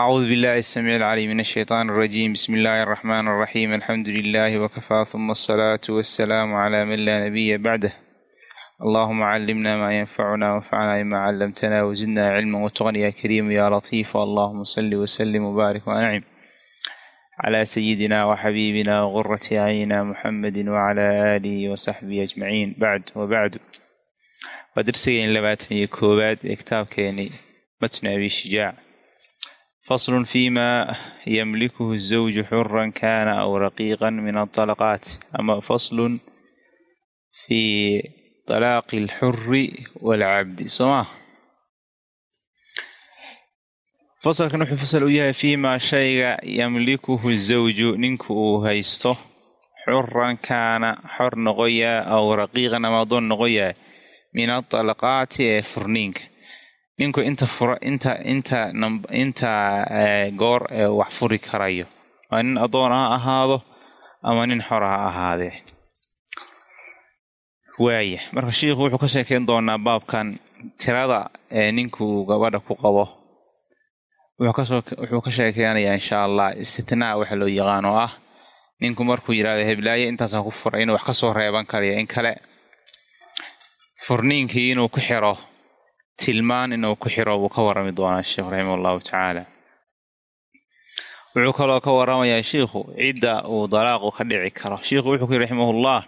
acuudu billahi asamiic alcaliim min ashaytaan alrajiim bismi illaahi araxmaan araxiim alxamdu lilaahi wakafaa huma asalaatu wassalaamu calaa man laa nabiya bacdah allahuma callimna maa yanfacuna wanfacnaa bimaa callamtana wazidna cilman wataqan yaa kariimu yaa latiifa allahuma salli wasalim wbaarik wancim calaa sayidina waxabiibina waqurati acyina muxamedi wacalaa aalihi wasaxbihi ajmaciin bacd wabacdu waa darsigeeni labaatan iyo koowaad ee kitaabkeeni matn abi shijaac فصل فيما يملكه الزوج حرا كان أو رقيقا من الطلقات أما فصل في طلاق الحر والعبد سماه fasalkan wuxuu fasal u yahay fiimaa shayga yamlikuhu zawju ninku uu haysto xuran kaana xor noqoyaa aw raqiiqan ama adoon noqoyaa min atalaqaati ee furniinka ninku inta fura inta inta inta goor ee wax furi karayo. Waa nin adoon ha ahaado ama nin xor ha ahaadee waaya marka shiikhu wuxuu ka sheekeyn doonaa baabkan tirada ee ninkuu gabadha ku qabo. Wuxuu ka sheekeynayaa insha allah istitnaa waxa loo yaqaan oo ah ninku markuu yidhahdo heblaaye intaasaan ku furay inuu wax ka soo reeban karayo in kale furniinkii inuu ku xiro tilmaan inuu ku xiro buu ka warrami doonaa sheikhu raximah allahu tacaala. Wuxuu kaloo ka warramayaa shiikhu cidda uu dalaaqu ka dhici karo. Shiikhu wuxuu ku yiri raximahullah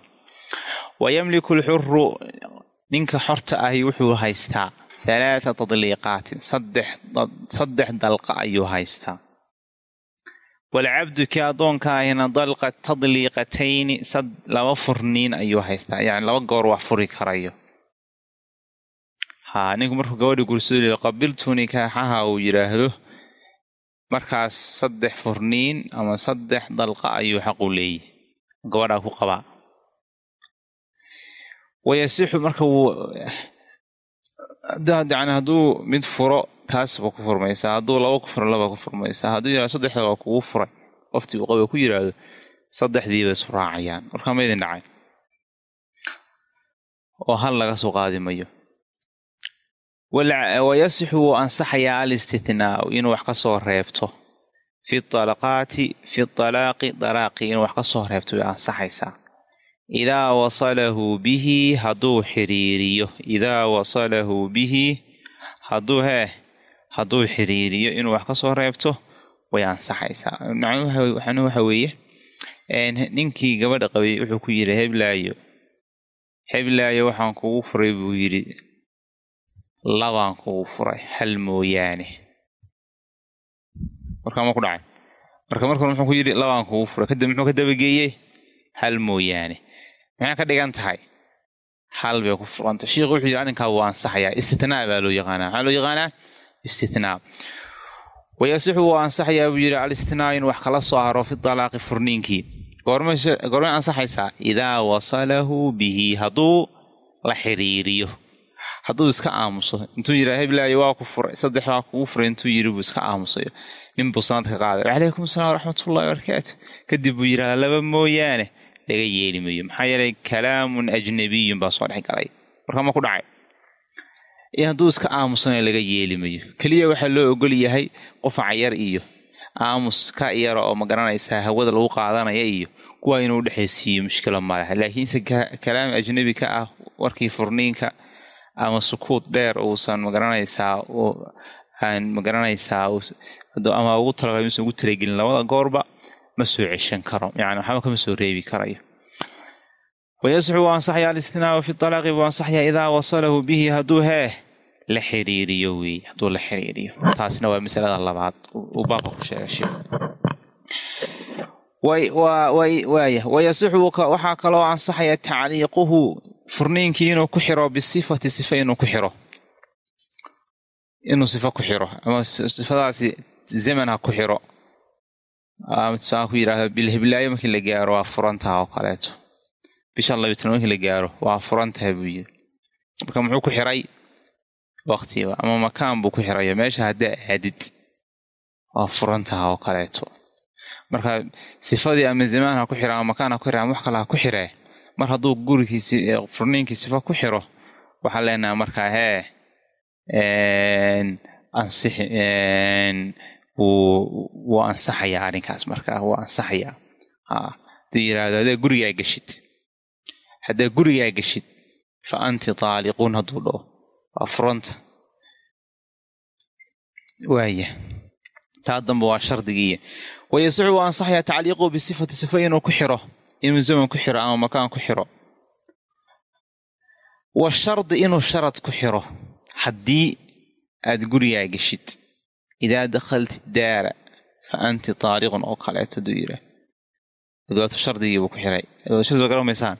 wayamliku lxuru ninka xorta ahi wuxuu haystaa halaata tadliiqaatin saddex dalqa ayuu haystaa. Walcabdu kii addoonka ahina dalqa tadliiqatayni laba furniin ayuu haystaa. Yani laba goor wax furi karayo haa ninku markuu gabadha gursado qabiltu nikaaxaha uu yidhaahdo markaas saddex furniin ama saddex dalqa ayuu xaqu leeyahy gabadhaa ku qabaa wayasixu marka wuu yani hadduu mid furo taas ba ku furmaysaa. Hadduu laba ku furo laba ku furmaysaa. Hadduu yihahdo saddexda waa kugu furay qoftii uu qaba ku yidhaahdo saddexdiiba isu raacayaan. Markaa ma idin dhacay. Oo hal laga soo qaadi mayo wayasixu wuu ansaxayaa alistithnaau inuu wax ka soo reebto. Fi talaqaati fi talaaqi dalaaqi inuu wax ka soo reebto way ansaxaysaa. Idaa wasalahu bihi hadduu xiriiriyo. Idaa wasalahu bihi hadduu hee hadduu xiriiriyo inuu wax ka soo reebto way ansaxaysaa. Waxaana waxa weeye ninkii gabadha qabay wuxuu ku yidhi heblaayo heblaayo waxaan kugu furay buu yidhi labaan kugu furay hal mooyaane. Markaa ma ku dhacay. Marka markan muxuu ku yidhi labaan kugu furay. Kadib muxuu ka dabageeyey? Hal mooyaane. Maxay ka dhigan tahay? Hal bay ku furanta sheikhu wuxuu yidhi arrinkaa wuu ansaxayaa. Istitnaa baa loo yaqaanaa. Maxaa loo yaqaanaa? Istitnaa wayasixu wuu ansaxayaa buu yidhi alistitnaa inuu wax kala soo haro fi dalaaqi furniinkii goormay ansaxaysaa idaa wasalahu bihi hadduu la xiriiriyo hadduu iska aamuso intuu yidhaha heblaayo waa ku furay saddex waa kugu furay intuu yidhi buu iska aamusayo. Nin buu sanad ka qaaday. Wacalaykum asalaam waraxmatullahi wabarakaatu kadib buu yidhahdaa laba mooyaane laga yeeli mayo maxaa yeelay kalaamun ajnabiyun baa soo dhex galay. Markaa ma ku dhacay. Hadduu iska aamusana laga yeeli mayo keliya waxaa loo ogol yahay qofaca yar iyo aamus ka yara oo ma garanaysaa hawada lagu qaadanaya iyo kuwa inuu dhexaysiiyo mushkilo malaha laakiinse kalaam ajnabi ka ah warkii furniinka ama sukuud dheer uusan ma garanaysaa aan ma garanaysaa ama ugu talagalay musan ugu talagelin labada goorba ma soo ceshan karo. Yani waxba kama soo reebi karayo. Wayasixu wuu ansaxaya alistinaau fi talaaqi buu ansaxaya idaa wasalahu bihi hadduu hee la xiriiriyo weeye hadduu la xiriiriyo. Taasna waa masalada labaad uu baabka ku sheegay sheekhu waaya. Wayasixu waxaa kaloo ansaxaya tacliiquhu furniinkii inuu ku xiro bisifati sifa inuu ku xiro. Inuu sifo ku xiro ama sifadaasi zaman ha ku xiro. Tusaa ku yidhahdo bilhiblaayo markii la gaaro waa furantaha oo kaleeto. Bisha labiy markii la gaaro waa furan tahay buu yiri. Marka muxuu ku xiray? Waktiba ama makaan buu ku xirayo meesha haddaa aadid waa furan taha oo kaleeto. Marka sifadii ama zamaan ha ku xira ama makaan ha ku xira ama wax kale ha ku xiree mar hadduu gurigiisi furniinkii sifa ku xiro waxaan leenaha markaa hee ansixi wuu ansaxayaa arrinkaas markaa wuu ansaxayaa. Haduu yidhaahdo haddaa gurigaa geshid haddaa gurigaa geshid fa anti taaliquun hadduu dhaho waa furanta. Waaya taa dambe waa shardigiiya wayasixu wuu ansaxayaa tacliiquhu bisifati sifa inuu ku xiro inuu zaman ku xiro ama makaan ku xiro. Washardi inuu sharad ku xiro. Haddii aad gurigaa geshid idaa dakhalti daara fa anti taariqun oo kaleeto haduu yidhaah adwaatu shardigiibuu ku xiray. Adwaatu shardiga garamaysaan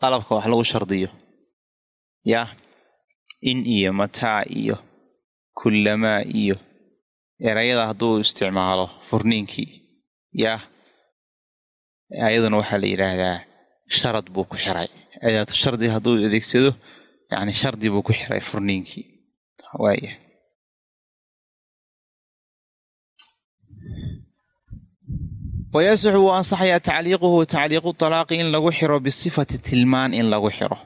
qalabka wax lagu shardiyo. Yah in iyo mataa iyo kullamaa iyo erayada hadduu isticmaalo furniinkii yah ayaduna waxaa la yidhaahdaa sharad buu ku xiray. Adaatu shardiga hadduu adeegsado yacni shardi buu ku xiray furniinkii waaya wayasixu wuu ansaxayaa tacliiquhu tacliiqu talaaqi in lagu xiro bisifati tilmaan in lagu xiro.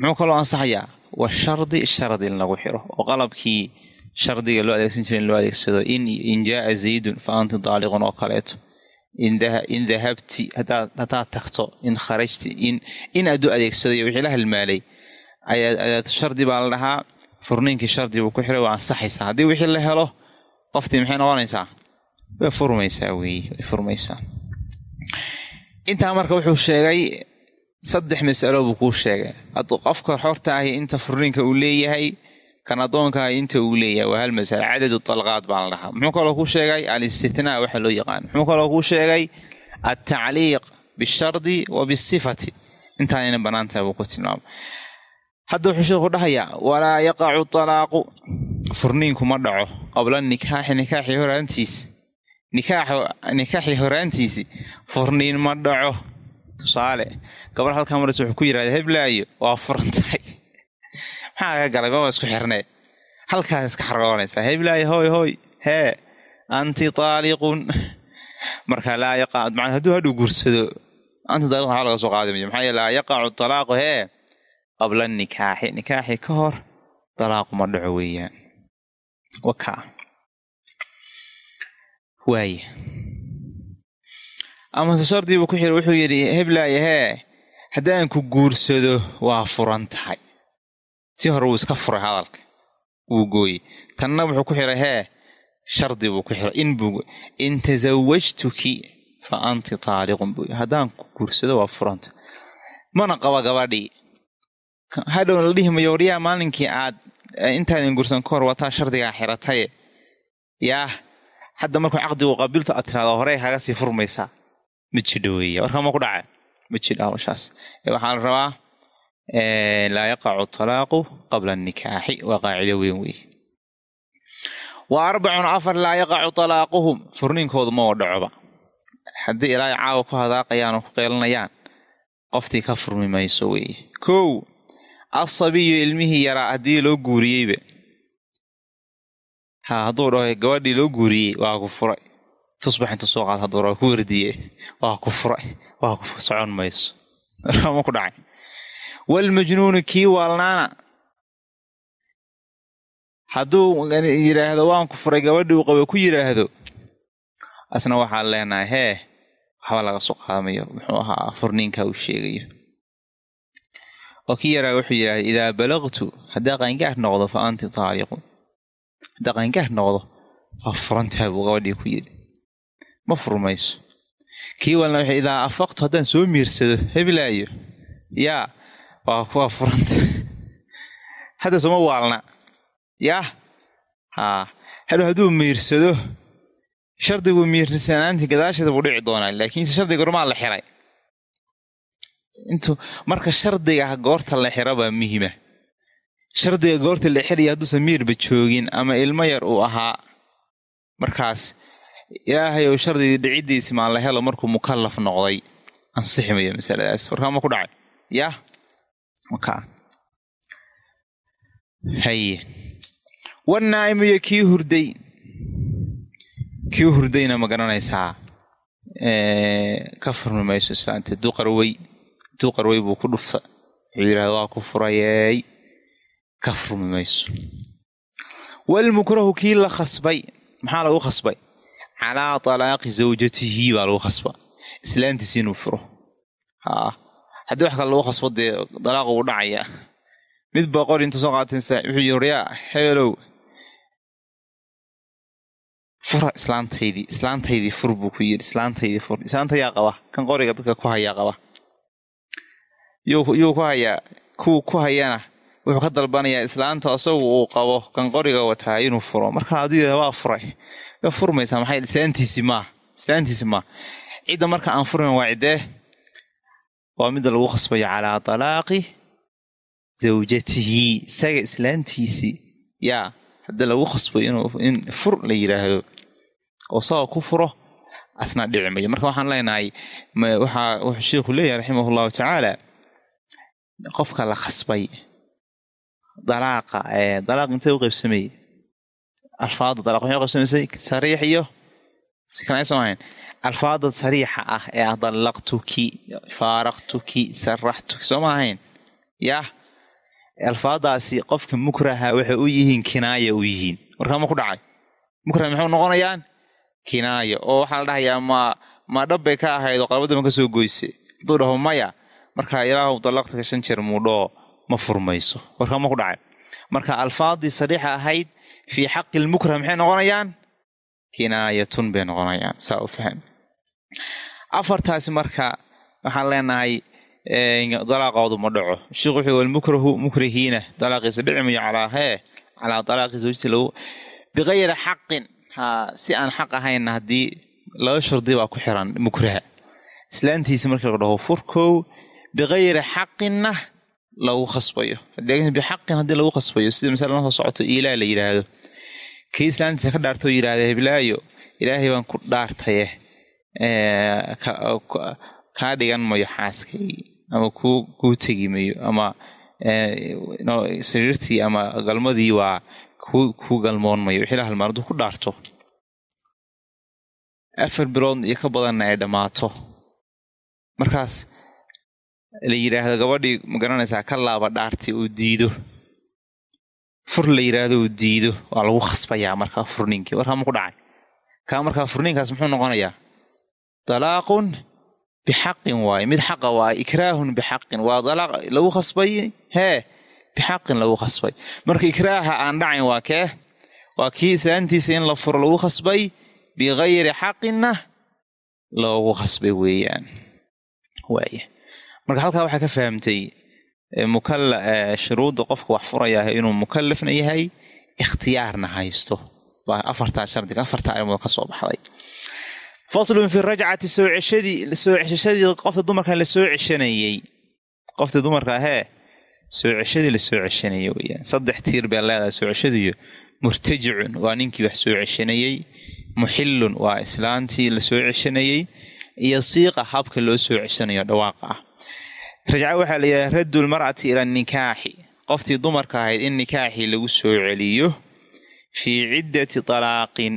Muxuu kaloo ansaxayaa washardi shard in lagu xiro. Oo qalabkii shardiga loo adeegsan jira in loo adeegsado. In jaaa zaydun fa anti daaliqun oo kaleeto in dahabti haddaad tagto in kharajti in adduu adeegsado iyo wixii la halmaalay shardi baa la dhahaa furniinkii shardi buu ku xiray waa ansaxaysaa. Haddii wixii la helo qoftii maxay noqonaysaa? Way furmaysaa weeye way furmaysaa. Intaa marka wuxuu sheegay saddex masalo buu kuu sheegay. Qofka xorta ahi inta furniinka uu leeyahay kan addoonka ahi inta uu leeyahay waa hal masalo cadadu talqaad baa la dhahaa muxuu kaloo kuu sheegay alistitnaa waxa loo yaqaan. Muxuu kaloo kuu sheegay altacliiq bishardi wa bisifati. Intaanayna bannaan tahay buu ku tilmaamay. Hadda wuxuu sheekhu dhahayaa walaa yaqacu talaaqu. Furniinku ma dhaco. Qabla nikaaxi nikaaxii horaantiisa nikaaxii horaantiisi furniin ma dhaco. Tusaale gabar halkaa maras wuxuu ku yidhahda heblaayo waa furan maxaa ka galay baba isku xirnee halkaas iska xargoonaysaa heblaayo hooy hooy. Hee anti taaliqun. Marka laa yaqac maa hadduu hadhuu guursado anti taaliqun waxaa laga soo qaadi mayo maxaa yeele laa yaqacu talaaqu hee qabla nikaaxi. Nikaaxi ka hor dalaaqu ma dhaco weeyaan. Wakaa waaya amase shardiibuu ku xiri wuxuu yidhi heblaaya hee haddaan ku guursado waa furan tahay si hore wuu iska furay hadalka. Wuu gooyey. Tanna wuxuu ku xiray hee shardi buu ku xiray. In tasawajtuki fa anti taaliqun buu haddaan ku guursado waa furanta. Mana qaba gabadhii hadhowna la dhihi mayo waryaa maalinkii aad intaadan guursan ka hor wataa shardigaa xirataye yaah hadda markuu caqdigu qabiilto aad tiraado horey kaga sii furmaysaa. Ma jidho warka ma ku dhaca ma jidha hawshaas waxaa la rabaa laa yaqacu talaaqu qabla anikaaxi waa qaacido weyn weeye wa arbacun afar laa yaqacu talaaquhum furniinkoodu ma oo dhacoba. Haddii ilaahay caawa ku hadaaqayaan oo ku qeelanayaan qoftii ka furmi mayso weeye kow asabiyu ilmihii yaraa haddii loo guuriyeyba ha hadduu dhaho gabadhii loo guuriyey waa ku furay. Tusbax inta soo walmajnuunu kii waalnaana hadduu yidhaahdo waan ku furay gabadhii uu qaba ku yidhaahdo asna waxaan leenahay hee waxba laga soo qaadamayo muxuu ahaa furniinka uu sheegayo oo kii yaraa wuxuu yidhahda idaa balaqtu haddaa qaangaar noqdo fa anti taaliqun haddaa qaangaar noqdo waa furantaha buu gabadhii ku yidhi ma furmayso kii walna idaa afaqtu haddaan soo miirsado heblaayo yaa waa waa furanta hadda sooma waalna. Yaah. Haa. Hadhow hadduu miirsado shardigu miirsanaantii gadaasheeda buu dhici doonaa laakiinse shardiga gormaa la xiray. Intu marka shardiga goorta la xira baa muhima shardiga goorta la xiraya hadduusan miirba joogin ama ilmo yar uu ahaa. Markaas ilaahay ou shardigii dhiciddiisi maan la helo markuu mukallaf noqday. Ansixi mayo masaladaas warkaama ku dhacay. Yah maka. Haye wanaa'imu iyo kii hurday. Kii hurdayna ma garanaysaa ka furmi mayso islaanta duqarwey duqarwey buu ku dhufta wuxuu yidhahda waa ku furayeey ka furmi mayso walmukrahu kii la khasbay. Maxaa lagu khasbay? Calaa talaaqi zawjatihi baa lagu khasba islaantiisi inuu furo. Haa haddii wax kale lagu khasbo dee dalaaqa uu dhacaya. Mid baa qor inta soo qaataysa wuxuu yii waryaa hebelow. Fura islaantaydii islaantaydii fur buu ku yidhi islaantaydii fur. Islaanta qaba kan qoriga dadka ku hayaa qaba. Yuu ku hayaa kuwa ku hayana. Wuxuu ka dalbanayaa islaanta asagu uu qabo kan qoriga wataa inuu furo. Marka hadduu waa furay. Waa furmaysaa maxay islaantiisi maa islaantiisi maa. Cidda marka aan furmayn waa ciddee waa midda lagu khasbayo calaa talaaqi zawjatihi isaga islaantiisii yaa haddii lagu khasbayo in fur la yidhaahdo oo saga ku furo asna dhici mayo. Marka waxaan leenahay waxaa wuxuu sheikhu leeyahay raximah allahu tacaala qofka la khasbay dalaaqa dalaaq intay u qaybsamayey alfaada dalaq waxay u qaybsamaysay sariix iyo sikanaysan ahayn alfaada sariixa ah ee ah dallaqtuki faaraqtuki saraxtuki soo ma ahayn yah alfaadaasi qofka mukraha waxay u yihiin kinaaya u yihiin warkaama ku dhacay mukrah noqonayaan kinaaya oo waxaa la dhahayaa ma ma dhabbay ka ahayd oo qalbadama ka soo goyse hadduu dhaho maya marka ilaahu dallaqtaka shan jeer muudhoo ma furmayso warkaama ku dhacay marka alfaadii sariixa ahayd fii xaqi lmukrah maxay noqonayaan kinaayatun bay noqonayaan saa u faham afartaasi marka waxaan leenahay dalaaqoodu ma dhaco. Sheikhu wuxuu walmukrahu mukrihiina. Dalaaqiisa dhici mayo calaa hee calaa dalaaqi zawjati lagu bikayri xaqin. Ha si aan xaq ahayn haddii laba shardi baa ku xiran mukraha islaantiisa markii la dhaho furkow bikayri xaqinna lagu khasbayo. Bixaqin haddii lagu khasbayo sida masala noo socoto iilaa la yidhaahdo. Kii islaantiisa ka dhaartoo yidhahda heblaayo ilaahay baan ku dhaartaye kaa dhigan mayo xaaskaygi ama kuu tegi mayo ama sariirtii ama galmadii waa kuu galmoon mayo wixii la halmaan hadduu ku dhaarto. Afar bilood iyo ka badanna ay dhammaato. Markaas la yidhaahdo gabadhii ma garanaysaa ka laaba dhaarti uu diido. Fur la yidhaahdo uu diido waa lagu khasbayaa markaa furniinkii warkaa ma ku dhacay. Kaa markaa furniinkaas muxuu noqonayaa dalaaqun bixaqin waaye mid xaqa waaye ikraahun bixaqin waa dalaaq lagu khasbay hee bixaqin lagu khasbay marka ikraaha aan dhacayn waa kee waa kii islaantiisa in la furo lagu khasbay bikayri xaqinna loogu khasbay weeyaan waaya marka halkaa waxaa ka fahamtay shuruudda qofka wax furayaa inuu mukallafna yahay ikhtiyaarna haysto baa afartaa shardiga afartaa arrimood ka soo baxday faslun fi rajcati soo ceshadii soo ceshashadii qofta dumarkan la soo ceshanayey qofta dumarka ahee soo ceshadii la soo ceshanayey weyaan saddex tiir baa leedahay soo ceshadiiyo murtajicun waa ninkii wax soo ceshanayey muxillun waa islaantii la soo ceshanayey iyo siiqa habka loo soo ceshanayo dhawaaqa ah rajca waxaa la yidhaha raddu lmar'ati ila nikaaxi qoftii dumarka ahayd in nikaaxii lagu soo celiyo fii ciddati talaaqin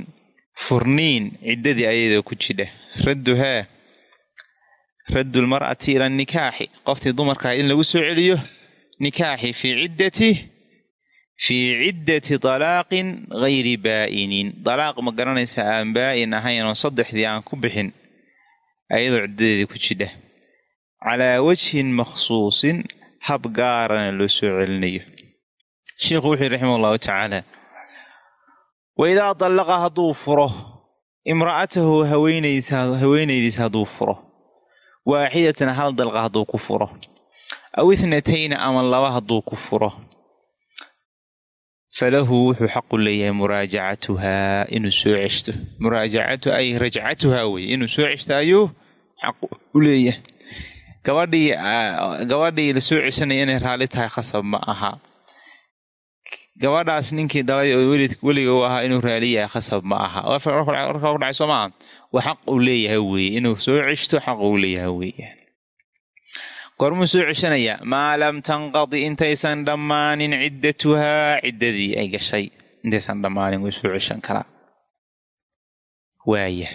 furniin ciddadii ayadoo ku jidha. Radduhaa raddu lmar'ati ila nikaaxi. Qoftii dumarka in lagu soo celiyo nikaaxi fii ciddati fii ciddati talaaqin gayri baa'inin dalaaq ma garanaysa aan baa'in ahayn oo saddexdii aan ku bixin ayadoo ciddadeedii ku jidha. Calaa wajhin makhsuusin hab gaarana loo soo celinayo. Sheikhu wuxuu yihi raximah allahu tacaala wa idaa dallaqa hadduu furo imra'atahu haweenaydiisa hadduu furo. Waaxidatan hal dalqa hadduu ku furo. Aw ithnatayna ama laba hadduu ku furo. Falahu wuxuu xaqu leeyahay muraajacatuhaa inuu soo ceshto. Muraajacatu ay rajcatuhaa weye inuu soo ceshto ayuu xaq u leeyahay. Gabadhii gabadhii la soo ceshanaya inay raalli tahay khasab ma aha gabadhaas ninkii dhalay oo weliga u ahaa inuu raali yahay khasab ma aha warkaa ku dhacay maaha waa xaq uu leeyahay weeye inuu soo ceshto xaq uu leeyahay weeyaan goormuu soo ceshanayaa maa lam tanqadi intaysan dhammaanin ciddatuhaa ciddadii ay gashay intaysan dhammaanin way soo ceshan karaa waaya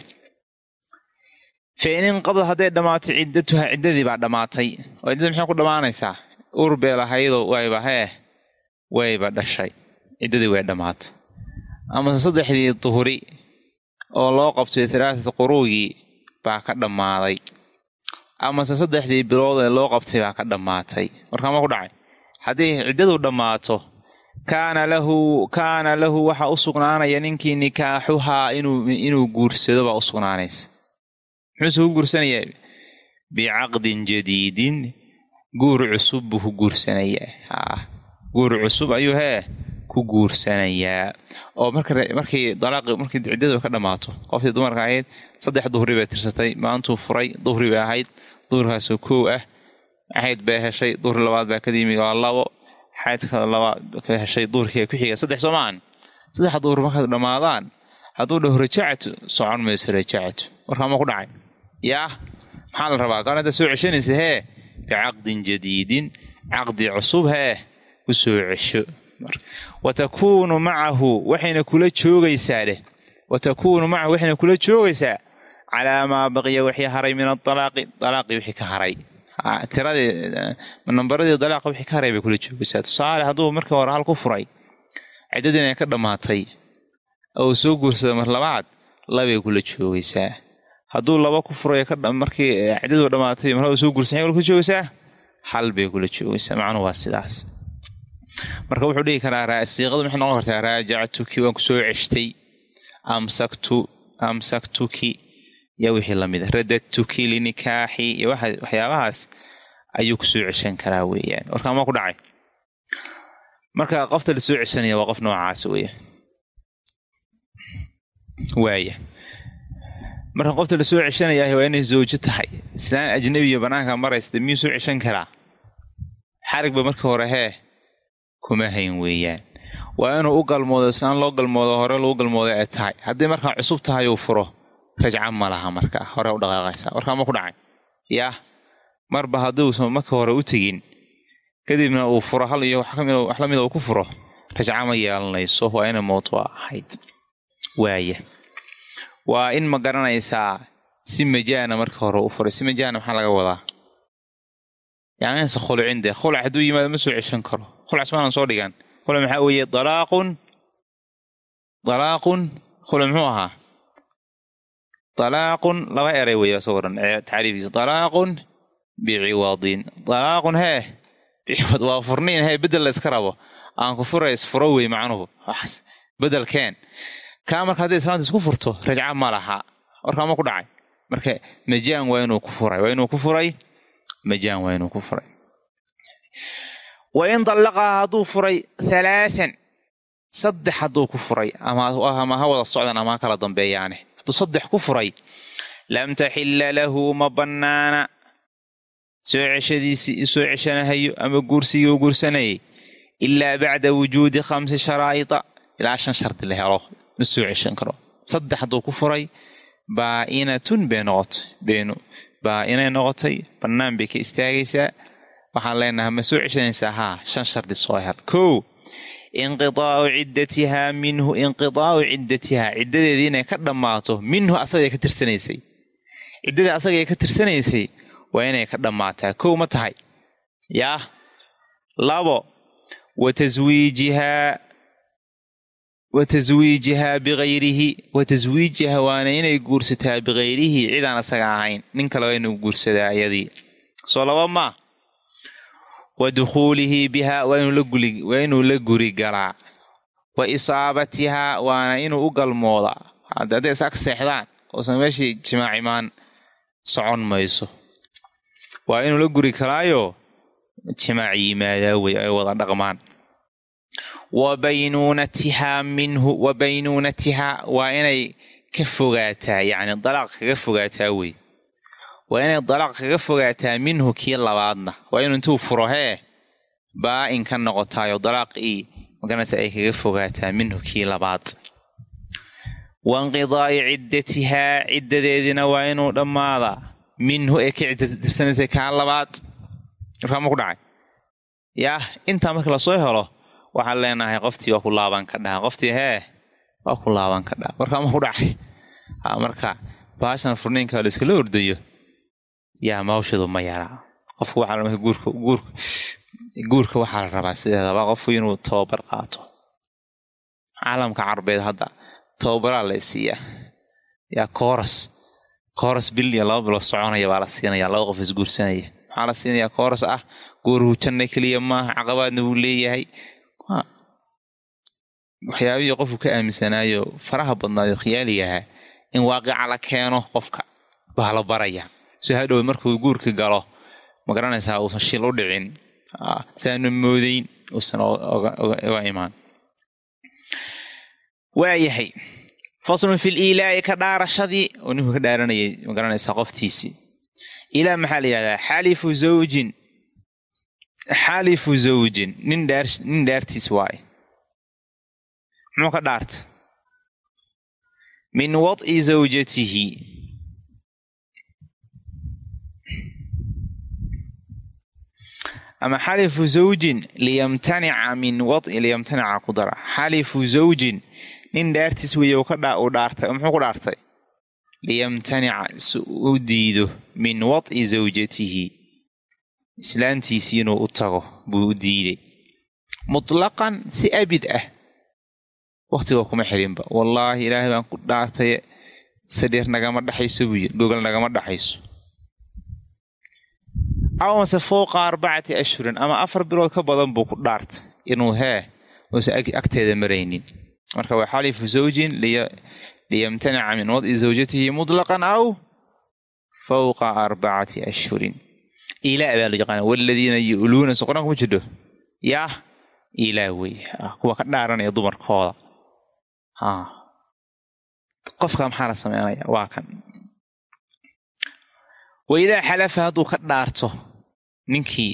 fa in inqadad hadday dhammaatay ciddatuhaa ciddadii baa dhammaatay oo ciddadii maxay ku dhammaanaysaa ur bee lahaydoo wayba hee wayba dhashay ciddadii way dhammaatay amase saddexdii duhuri oo loo qabtay talaatad quruugii baa ka dhammaaday. Amase saddexdii bilood ee loo qabtay baa ka dhammaatay. Warkaama ku dhacay. Haddii ciddadu dhammaato kaana lahu kaana lahu waxaa u sugnaanaya ninkii nikaaxuhaa inuu guursado baa u sugnaanaysa. Muxuuse ku guursanayaa bicaqdin jadiidin guur cusub buu ku guursanayaa guur cusub ayuu hee ku guursanayaa. Oo markii dalaaqi markii ciddadu ka dhammaato qoftii dumarka ahayd saddex duhri bay tirsatay maantuu furay duhri bay ahayd duhurkaasoo koow ah xayd bay heshay duhri labaad baa kadimi waa labo xaydka labaad ka heshay duhurkii ku xiga saddex soomaan. Saddex duhur markaad dhammaadaan hadduu dhaho rajacatu socon mayso rajacatu warkaama ku dhacay. Yaah maxaa la rabaa? Haddaad soo ceshanaysa hee bicaqdin jadiidin caqdi cusub hee ku soo cesho. Wa takuunu macahu waxayna kula joogaysaa dheh wa takuunu macahu waxayna kula joogaysaa calaa maa baqiya wixii haray min aalaaqi alaaqii wixii ka haray. Tiradii nambaradii dalaaqa wixii ka haray bay kula joogaysaa. Tusaale hadduu markii hore hal ku furay ciddadiina ka dhammaatay oo soo guursada mar labaad labay kula joogaysaa. Hadduu laba ku furay markii ciddadu dhammaatay mar soo guursa kula joogaysaa? Hal bay kula joogaysaa. Macnuhu waa sidaas marka wuxuu dhihi karaa siiqadu maxay noqon kartaa raajactuki waan ku soo ceshtay amsaktu amsaktuki iyo wixii la mid a radadtuki linikaaxi. Iyo waxyaabahaas ayuu ku soo ceshan karaa weeyaan. Warkaama ku dhacay. Marka qofta la soo ceshanaya waa qof noocaas weya waaya marka qofta la soo ceshanayah waa inay zawjo tahay. Islaan ajnabiya banaanka maraysta miyuu soo ceshan karaa? Xarigba markii hore hee kuma hayn weeyaan. Waa inuu u galmoodo islaan loo galmoodo hore lagu galmoodo ay tahay. Haddii markaa cusub tahay uu furo rajca ma laha markaa hore u warkaa ma ku dhacay. Yaah marba hadduusan marka hore u tegin kadibna uu furo hal iyo wax la mida uu ku furo rajca ma yeelanayso waa inay mowduuca ahayd. Waaya waa in ma garanaysaa si majaana marka hore u furay si majaana maxaa laga wadaa yaanse khulucin dee khulac hadduu yimaado ma soo ceshan karo khulac smaanaan soo dhigan khulac maxaa weeye dalaaqun dalaaqun khulac muxuu ahaa dalaaqun laba eray weeye soo waran tacriifkiisa dalaaqun biciwadin dalaaqun hee biciwad waa furniin hee bedel la iska rabo aan ku fura isfuro wey macnuhu waxas bedelkeen kaa marka hadday islaanta isku furto rajca ma laha warkaama ku dhacay ku furay majaan waa inuu ku furay. Wa in dallaqaha hadduu furay halaathan saddex hadduu ku furay ama ha wada socdan ama kala dambeeyaane. Hadduu saddex ku furay lam taxilla lahu ma bannaana. Soo ceshadiisii soo ceshanahayo ama guursigii u guursanayay ilaa bacda wujuudi khamsi sharaa'ida ilaa shan shardi la helo ma soo ceshan karo. Saddex hadduu ku furay baa'inatun bay noqotay beenu baa'inay noqotay bannaan bay ka istaagaysaa. Waxaan leenahay ma soo ceshanaysaa? Haa shan shardi soo hel. Kow inqidaa'u ciddatihaa minhu inqidaa'u ciddatihaa ciddadeedii inay ka dhammaato minhu asagay ka tirsanaysay. Ciddadii asagay ka tirsanaysay waa inay ka dhammaataa. Kow ma tahay? Yaah. Labo wa taswiijihaa wa taswiijihaa bikayrihi wa taswiijiha waana inay guursataa bikayrihi cidaan asaga ahayn nin kale waa inuu guursadaa iyadii soo laba maa wa dukhuulihi bihaa waa inuu la guri galaa wa isaabatihaa waana inuu u galmoodaa hadday is ag seexdaan oosan meeshii jimaac imaan socon mayso waa inuu la guri kalaayo jimaac yimaadaa wey ay wada dhaqmaan wa baynuunatihaa minhu wa baynuunatihaa waa inay ka fogaataa yacni dalaaq kaga fogaataa wey. Waa inay dalaaq kaga fogaataa minhu kii labaadna. Waa inuu intuu furo hee baa-in ka noqotaayo dalaaqii maganaysa ay kaga fogaataa minhu kii labaad. Wa inqidaa'i ciddatihaa ciddadeediina waa inuu dhammaadaa minhu ee ka cidda tirsanaysay kaa labaad. Markaa ma ku dhacay? Yaah intaa marka la soo helo waxaan leenahay qoftii waa ku laaban ka dhaha qoftii hee waa ku laaban ka dhaha markaa ma ku dhacay. Marka baashan furniinka la iskala ordayo. Yaa mawshadu ma yaraa qofku waxaa guurka guurka guurka waxaa la rabaa sideedaba qofku inuu tababar qaato. Caalamka carbeed hadda tababaraa la isiiyaa yaa kooras kooras bil iyo laba bilood soconaya baa la siinaya laba qof isguursanaya. Maxaa la siinayaa? Kooras ah. Guuruhu janna keliya maaha. Caqabaadna wuu leeyahay waxyaabihii qofku ka aaminsanaayo faraha badnaayo khiyaaligahaa in waaqica la keeno qofka baa la baraya. Si hadhow markuu guurka galo ma garanaysaa uusan shil u dhicin saanu moodayn uusan oga imaan. Waayahay faslun fi liilaa'i ka dhaarashadii oo ninku ka dhaaranayay ma garanaysaa qoftiisii ilaa maxaa la yidhahdaa xalifu zawjin xalifu zawjin nin dhaar nin dhaartiis waaye muxuu ka dhaarta min wad'i zawjatihi. Ama xalifu zawjin liyamtanica min wai liyamtanica ku dara. Xalifu zawjin nin dhaartiis weeye uu dhaartay muxuu ku dhaartay? Liyamtanica si u diido min wad'i zawjatihi islaantiisii inuu u tago buu u diiday mutlaqan si abid ah. Waktiga kuma xirinba. Wallaahi ilaahay baan ku dhaartaye sariir nagama dhaxayso buu yiri gogol nagama dhaxayso. Aw mase fowqa arbacati ashhurin ama afar bilood ka badan buu ku dhaarta inuu hee uusan agteeda maraynin. Marka waa xalifu zawjin liyamtanica min wad'i zawjatihi mutlaqan aw fowqa arbacati ashhurin ilaa baa la yaqaana waladiina yu'luuna so qur'aanka ma jidho yaah ilaa wey kuwa ka dhaaranaya dumarkooda qofka maxaa la sameynaya waa kan. Waidaa xalafa hadduu ka dhaarto ninkii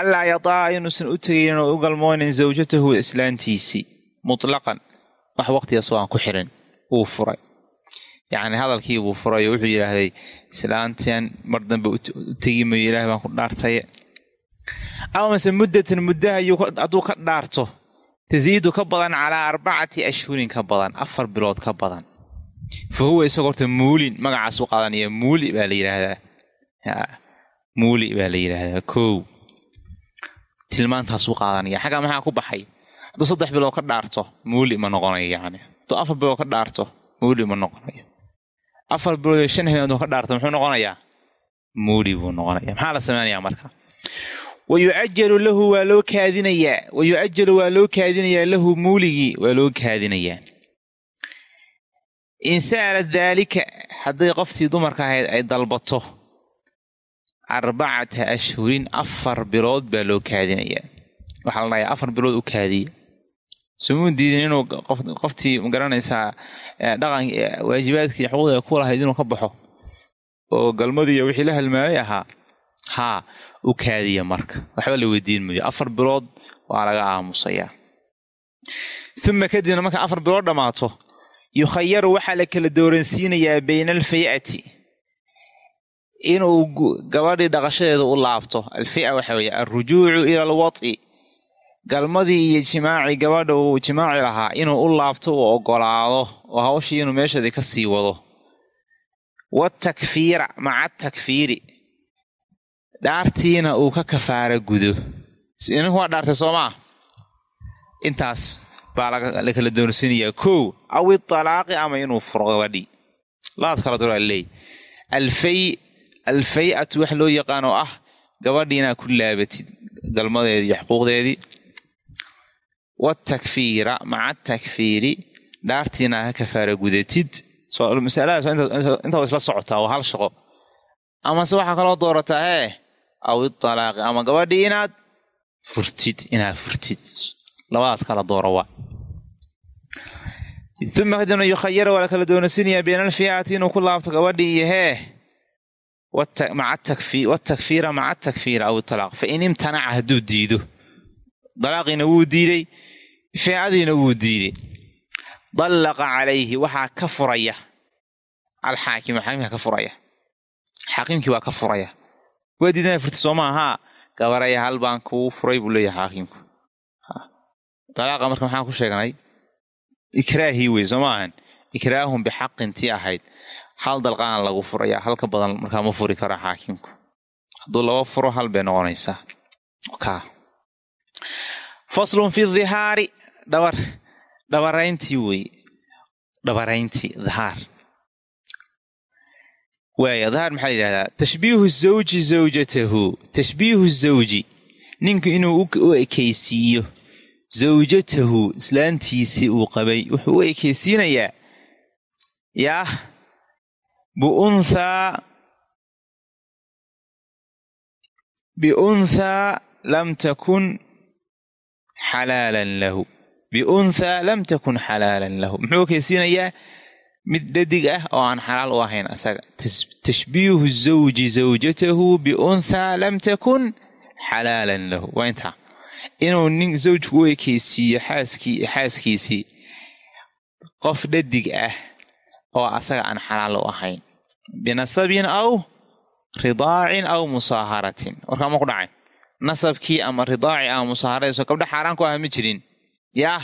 allaa yadaa inuusan u tegaynin oo u galmoonin zawjatahu islaantiisii mutlaqan. Wax waqtigaas waan ku xirin wuu furay yacni hadalkii buu furay oo wuxuu yidhaahday islaantan mar dambe u tegi mayo ilaah baan ku dhaartaye. Ama mase muddatan muddaha hadduu ka dhaarto tasiidu ka badan calaa arbacati ashhurin ka badan afar bilood ka badan. Fa huwa isagoo horta muulin magacaas u qaadanaya muuli baa la yidhaahdaa. Muuli baa la yidhaahdaa kow. Tilmaantaasuu qaadanaya xaggaa maxaa ku baxay? Hadduu saddex bilood ka dhaarto muuli ma noqonayo hadduu afar bilood ka dhaarto muuli ma noqonayo afar bilood iyo shan habeen ka dhaarto muxuu noqonayaa? Muuli buu noqonaya maxaa la samaynayaa marka? Wa yucajalu lahu waa loo kaadinayaa wa yucajalu waa loo kaadinayaa lahu muuligii waa loo kaadinayaa in sa'ala daalika hadday qoftii dumarka ahayd ay dalbato arbacata ashhurin afar bilood baa loo kaadinayaa waxaa la dhahayaa afar bilood u kaadiya sumuu diidin inuu qoftii ma garanaysaa dhaqan waajibaadkii xuquuqda ku lahayd inuu ka baxo? Oo galmadiiyo wixii la halmaamay ahaa haa u kaadiya marka. Waxba la weydiin mayo afar bilood waa laga aamusayaa. Uma kadibna marka afar bilood dhammaato yukhayaru waxaa la kala dooransiinayaa bayna alfay'ati inuu gabadhii dhaqashadeeda u laabto. Alfi'a waxa weeye alrujuucu ila alwad'i galmadii iyo jimaacii gabadha uu jimaaci lahaa inuu u laabto uu ogolaado oo hawshii inuu meesheedii ka sii wado. Watakfiira maca takfiiri. Dhaartiina uu ka kafaara gudo. Ninku waa dhaartay soo maa intaas baa la kala doonsiinayaa kow aw italaaqi ama inuu furo gabadhii. Labaad kala doraa leey. Alfay alfay'atu wax loo yaqaan oo ah gabadhii inaad ku laabatid galmadeedii iyo xuquuqdeedii watakfiira maca takfiiri dhaartiina ha kafaara gudatid masaladaas intaa isla socotaa waa hal shaqo amase waxaa kaloo doorataa hee aw italaaqi ama gabadhii inaad furtid inaad furtid labadaas kala doora waa uma kadibna yukhayara waa la kala doonasinayaa bayna alfi'ati inuu ku laabto gabadhii iyo hee watakfiira maca takfiira aw italaaq fa in imtanaca hadduu diido dalaaqiina wuu diidey fiicadiina wuu diidey dallaqa calayhi waxaa ka furaya alxaakimu xaakimka ka furaya xaakimkii waa ka furaya waa diidana furta soo maahaa gabaraya hal kuu furay buu leeyahay xaakimku dalaaqa marka maxaan ku sheegnay ikraahii wey soo maahan ikraahun bixaqin tii ahayd hal dalqaan lagu furaya halka badan markaa ma furi karo xaakimku hadduu laba furo hal bay noqonaysaa faslun fi dhihaari dhabar dhabarayntii wey. Dhabarayntii dhihaar waaya dhahaar maxaa la yidhahdaa? Tashbiihu zawji zawjatahu. Tashbiihu zawji. Ninku inuu u ekaysiiyo zawjatahu islaantiisii uu qabay wuxuu u ekaysiinayaa. Yaah biunthaa biunthaa lam takun xalaalan lahu biunthaa lam takun xalaalan lahu muxuu ekaysiinayaa mid dhadig ah oo aan xalaal u ahayn asaga tashbiihu zawji zawjatahu biunthaa lam takun xalaalan lahu waa intaa inuu nin zawjku u ekeysiiyo xaaskiisii qof dhadig ah oo asaga aan xalaal u ahayn binasabin aw ridaacin aw musaaharatin warkaa ma ku dhacay nasabkii ama ridaaci ama musaaharadiiso gabdha xaaraan ku ah ma jirin yaah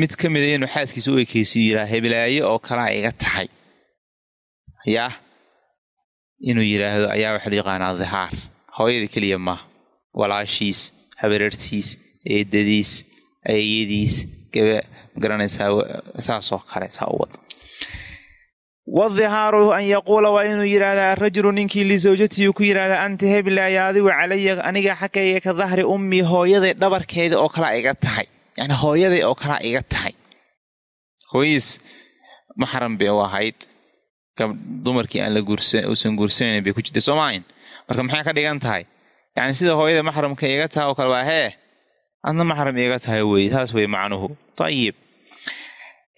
mid ka mida inuu xaaskiisa u ekeysiyo yiraa heblaaye oo kalaa iga tahay. Yaah inuu yidhaahdo ayaa waxa la yaqaanaa dhihaar hooyada keliya maaha walaashiis habareertiis eedadiis eeyadiis gaba ma garanaysaa saasoo kale saa u wada wadihaaru an yaquula waa inuu yidhaahdaa arajulu ninkii lisawjatihi ku yidhahdaa anta heblaaye adigu calaya aniga xaggayga ka dahri ummii hooyaday dhabarkeeda oo kalaa iga tahay yani hooyaday oo kalaa iga tahay. Hooyadiis maxram bay u ahayd. Dumarkii aan uusan guursanayn bay ku jirtay soomaahin marka maxay ka dhigan tahay? Yani sida hooyada maxramka iga tahay oo kale waa hee adna maxram iga tahay wey saas wey macnuhu. Ayib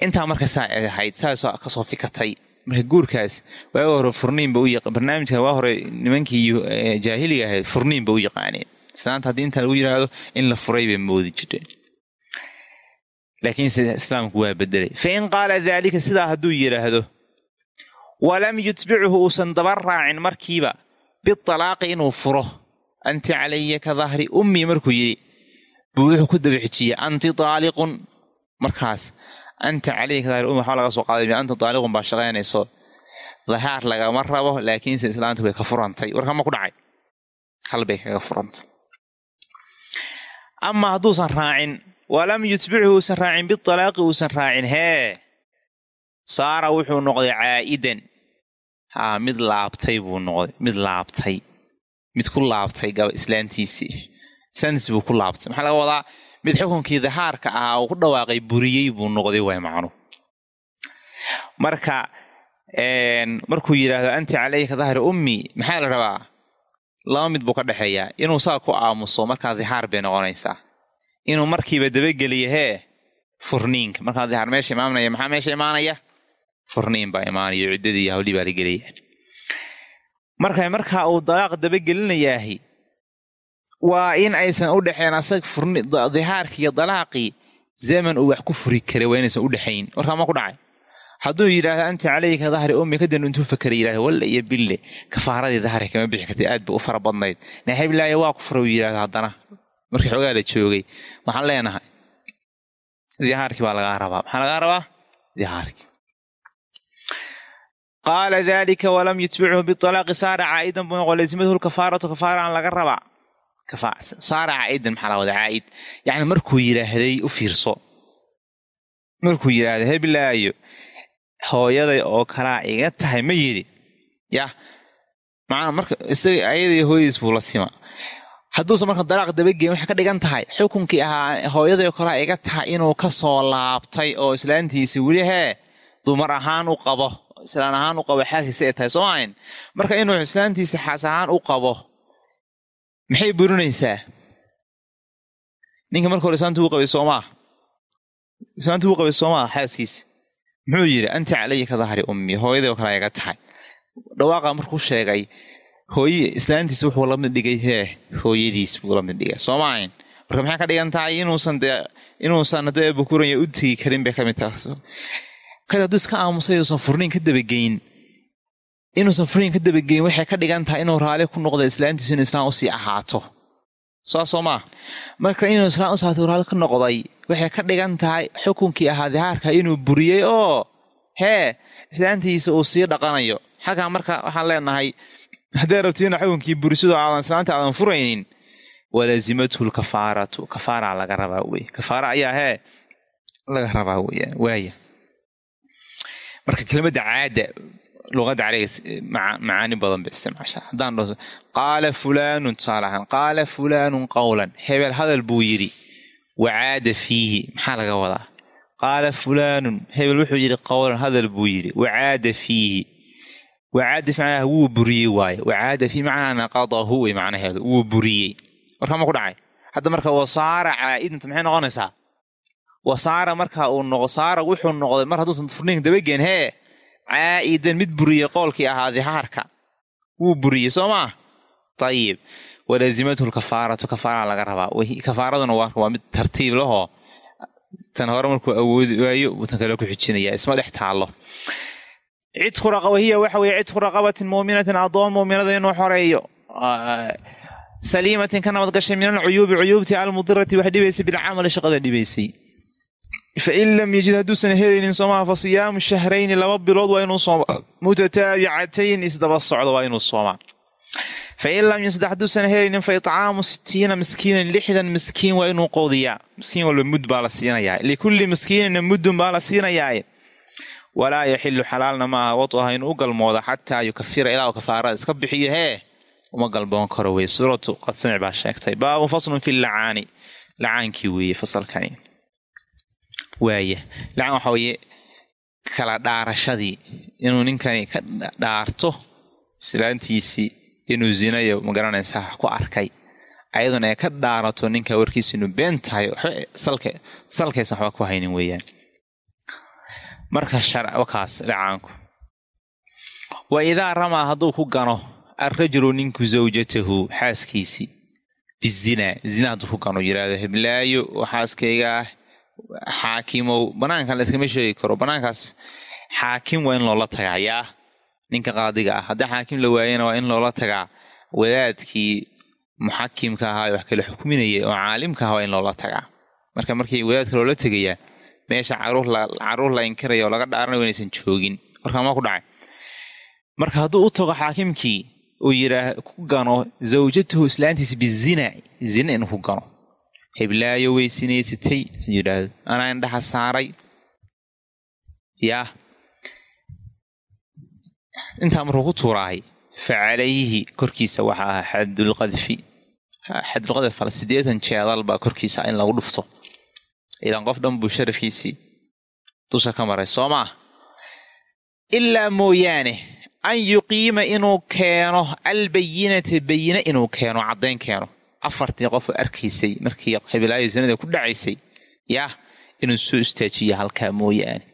intaa marka saa ahayd saasoo ka soo fikatay. Marka guurkaas waaga hore furniinba barnaamijka waa hore nimankii jaahiliga ahayd furniinba u yaqaaneen. Islaanta haddii intaa lagu yidhaahdo in la furay bay moodi jireen laakiinse islaamku waa bedelay fa in qaala daalika sidaa hadduu yidhaahdo walam yutbichu uusan daba raacin markiiba bitalaaqi inuu furo anti calaya ka dahri ummii markuu yidhi buu wuxuu ku daba anti taaliqun markaas anta calaya ka dahri ummi waxaa laga soo qaaday anta taaliqun baa shaqaynayso dahaar lagama rabo laakiinse islaanta way ka furantay warkama ku dhacay hal kaga furantay ama hadduusan raacin walam yutbichu uusan raacin bitalaaqi uusan raacin hee. Saara wuxuu noqday caa'idan. Haa mid laabtay buu noqday mid laabtay. Mid ku laabtay gaba islaantiisii. Islaantiisi buu ku laabtay. Maxaa laga wadaa? Mid xukunkii dahaarka ahaa uu ku dhawaaqay buriyey buu noqday waay macnuhu marka markuu yidhaahdo anti calayka dahri ummi maxaa la rabaa? Laba mid buu ka dhexeeyaa. Inuu saa ku aamuso markaa dihaar bay noqonaysaa inuu markiiba dabageliyo hee furniinka markaa dihaar meesha imaamnaya maxaa meesha imaanaya? Furniin baa imaanayo ciddadii hawlii baa la gelaya marka markaa uu dalaaq dabagelinayaahi waa in aysan u dhexeen asag dihaarkii iyo dalaaqii zaman uu wax ku furi karay waa inaysan u dhexayn warkaa ma ku dhacay? Hadduu yidhaahdo anta calayka dahri ummi kadib intuu fakeray yidhahdo walle iyo bille kafaaradii dahri kama bixi kartay aad bay u fara badnayd. Nahablaayo waa ku fura uu yidhahdo haddana markii xoogaa la joogay waxaan leenahay? Dihaarkii baa lagaa rabaa. Maxaa lagaa rabaa? Dihaarkii qaala dalika walam yutbichu bitalaaqi saara caa'idan buu noqo lazimathu lkafaaratu kafaaraan laga rabaa. Saara caa'idan maxaa la wada caa'id? Yacni markuu yidhaahday u fiirso. Markuu yidhaahday heblaayo hooyaday oo kalaa iga tahay ma yidhi. Yah macnaa marka isaga ayadii hooyadiis buu la sima hadduusan marka dalaaq dabageyn waxay ka dhigan tahay xukunkii ahaa oo kalaa iga tahay inuu ka soo laabtay oo islaantiisi weli hee dumar ahaan u qabo islaan ahaan u qabo xaaskiisa ay tahay soo maahayn marka inuu islaantiisa xaas ahaan u qabo maxay burinaysaa? Ninka marka hore islaantu u qabay soomaa. Islaantu u qabay soomaa xaaskiisa. Muxuu yidhi anta calaya ka dahri ummi hooyaday oo kale iga tahay. Dhawaaqa markuu sheegay hooye islaantiisa wuxuu la mid dhigay hee hooyadiis buu la mid dhigay. Soo maahayn marka maxay ka dhigan tahay inuusan dee inuusan haddii bukuranya u tegi karin bay ka mid tahay. Kad hadduu iska aamusay uusan furniin ka dabageyn inuusan furniin ka dabageyn waxay ka dhigan tahay inuu raali ku noqda islaantiisu in islaam u sii ahaato. Saasoo maa marka inuu islaan u saaturaal ka noqday waxay ka dhigan tahay xukunkii ahaa dihaarka inuu buriyey oo hee islaantiisa uu sii dhaqanayo. Xalkaa marka waxaan leenahay hadday rabtiina xukunkii burisidoo aadan islaanta aadan furaynin walazimathu lkafaaratu kafaara laga rabaa wey. Kafaara ayaa hee laga rabaa weyaan waaya marka kelmadda caada luqadda carabiga macaani badan bay isticmaashaa. Haddaan dhaho qaala fulaanun tusaale ahaan qaala fulaanun qawlan. Hebel hadal buu yidhi wacaada fiihi. Maxaa laga wadaa? Qaala fulaanun. Hebel wuxuu yidhi qawlan hadal buu yidhi. Wacaada fiihi wacaada fi macnaha wuu buriyey waaye wacaada fiihi macnaha naqadahu wey macnaheedu wuu buriyey warkaa ma ku dhacay hadda marka wasaara caa'idanta maxay noqonaysaa wasaara marka uu noqo saara wuxuu noqday mar hadduusan furniinka dabageen hee caa'idan mid buriyey qoolkii ahaa dihaarka wuu buriyey soo maa ayib walazimathu lkafaaratu kafaara laga rabaa kafaaraduna waa mid tartiib lahoo tan hore markuu awoodi waayo tan kale ku xijinaya isma dhex taallo cidku wahiya waxa weye cidku raqabatin muuminatin addoon muuminada inuu xoreeyo. Saliimatin ka nabad gashay min alcuyuubi cuyuubtii almudirati wax dhibaysay bilcamali shaqada dhibaysay. Fain lam yajid hadduusan helaynin soomaa fa siyaamu shahrayni laba bilood waa inuu soomaa mutataabicatayn isdaba socdo waa inuu soomaa. Fain lam yasdex hadduusan helaynin fa itcaamu sittiina miskiinan lixdan miskiin waa inuu qoodiyaa miskiin walba mud baa la siinayaa. Likulli miskiinina muddun baa la siinayaaye walaa yaxilu xalaalna maaha watuha inuu u galmooda xataa yukafira ilaa kafaarada iska bixiyo hee uma galboon karo wey suuratu qad samic baa sheegtay. Baabu faslun fi lacaani. Lacaankii weeye fasalkani. Waaya lacaan waxaa weye kala dhaarashadii inuu ninkani ka dhaarto islaantiisii inuu zinayo ma garanaysaa wax ku arkay. Ayaduna ay ka dhaarato ninka warkiisa inuu been tahay salkaysan waxba ku haynin weeyaan marka wakaas dhacaanku wa idaa ramaa hadduu ku gano alrajulu ninku zawjatahu xaaskiisii bizinaa zina hadduu ku gano yidhaahdo heblaayo oo xaaskayga ah xaakimow banaankan la iskama sheegi karo banaankaas xaakim waa in loola tagaa yaa? Ninka qaadiga ah haddii xaakim la waayana waa in loola tagaa wadaadkii muxakimka ahaa wax kala xukminayay oo caalimka ah waa in loola tagaa. Marka markii wadaadka loola tegayaa meesha carruur la inkiraya oo laga dhaaranayo inaysan joogin. Markaa maa ku dhacay. Marka hadduu u tago xaakimkii uu yidhaah ku gano zawjatahu islaantiisa bizina zina inuu ku gano. Heblaayo way sinaysatay yidhaahdo. Anaa indhaha saaray. Yaa intaa markuu ku tuuraahay fa calayhi korkiisa waxaa ahaa xadulqadfi xadulqadfi fal siddeetan jeedal baa korkiisa in lagu dhufto ilaan qof dhan buu sharafkiisii dusha ka maray soo maah ilaa mooyaane an yuqiima inuu keeno albayinata bayine inuu keeno caddayn keeno. Afartii qof oo arkaysay markii hebilaayo sanada ku dhacaysay yah inuu soo istaajiya halkaa mooyaane.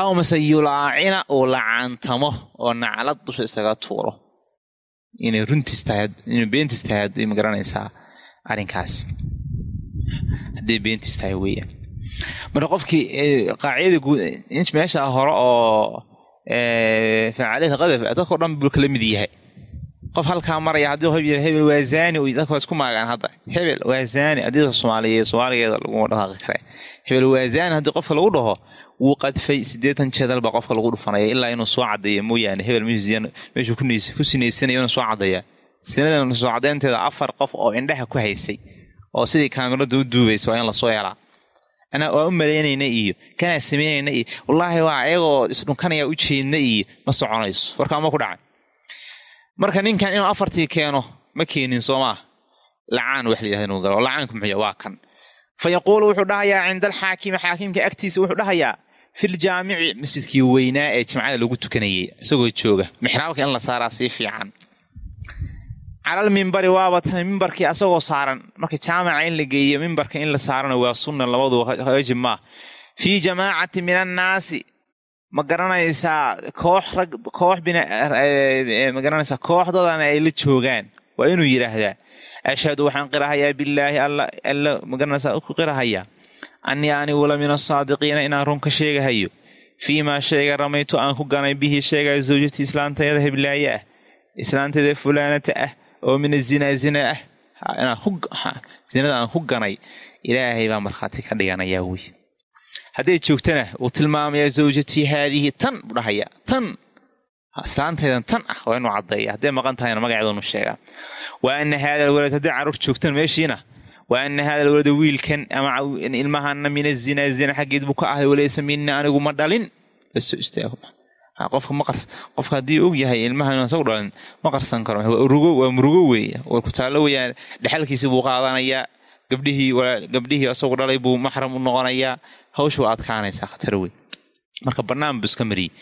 Aw mase yulaacina uu lacaantamo oo naclad dusha isaga tuuro. Inay runtiis tahay inay beentiis tahay hadday ma garanaysaa arrinkaas hadday beentiis tahay weeyaan. Marka qofkii qaacidada guud meesha hore oo facaaliyata qadaf dadkao dhan buu kala mid yahay. Qof halkaa maraya haddii hebel waa zaani dadka isku maagaan hadda. Hebel waa zaani haddii soomaaliyeed soomaaligeeda laguma dhaqaaqi kare. Hebel waa zaani haddii qofka lagu dhaho wuu qadfay siddeetan jeedal baa qofka lagu dhufanaya ilaa inuu soo caddeeya mooyaane. Hebel meeshuu ku sinaysanayo inuu soo caddeeya sinadan soo caddeynteeda afar qof oo indhaha ku haysay oo sidii kaamirada u duubaysa waa in la soo helaa waa u malaynayna iyo kanaa samaynayna iyo. Wallaahi waa ayagoo isdhunkanaya u jeedna iyo ma soconayso. Warkaa ma ku dhacay. Marka ninkan inuu afartii keeno ma keenin soomaa lacaan wax layihahda inuu galo. Lacaanku muxuya waa kan. Fa yaquulu wuxuu dhahayaa cinda alxaakimi xaakimka agtiisa wuxuu dhahayaa filjaamici masjidkii weynaa ee jimcada lagu tukanayay isagoo jooga. Mixraabka in la saaraa sii fiican calal mimbari waaba tan mimbarkii asagoo saaran. Marka jaamica in la geeyo mimbarka in la saarana waa sunna labadu wajib maa fii jamaacati min annaasi ma garanaysaa koox rag koox ma garanaysaa kooxdadana ay la joogaan. Waa inuu yidhaahdaa ashhadu waxaan qirahayaa billaahi alla ma garanaysaa ku qirahayaa annii anigu la min asaadiqiina inaan run ka sheegahayo. Fii maa shayga ramaytu aan ku ganay bihi sheegaya zawjatii islaantayada heblaaye ah islaantayda fulaanata ah oo min azinaa zina ah. Zinada aan ku ganay ilaahay baa markhaati ka dhiganayaa wey hadday joogtana uu tilmaamayaa zawjatii haadihi tan buu dhahayaa tan. Islaantaydan tan ah waa inuu caddeeya hadday maqan tahayna magaceedunu sheegaa. Wa ana haada alwalad hadday carruur joogtan meeshiina wa ana haada alwalada wiilkan ama ilmahana min azinaa zina xaggeed buu ka ahay walaysa mina anigu ma dhalin. Lasoo istaago qofka maqars qofka haddii og yahay ilmaha inaan isagu dhalin ma qarsan karo. Waa murugo weeye. Way ku taallo weyaan dhexalkiisi buu qaadanayaa. Gabdhihii gabdhihii isagu dhalay buu maxram u noqonayaa. Hawsha waa adkaanaysaa khatar wey marka bannaan buu iska mariyey.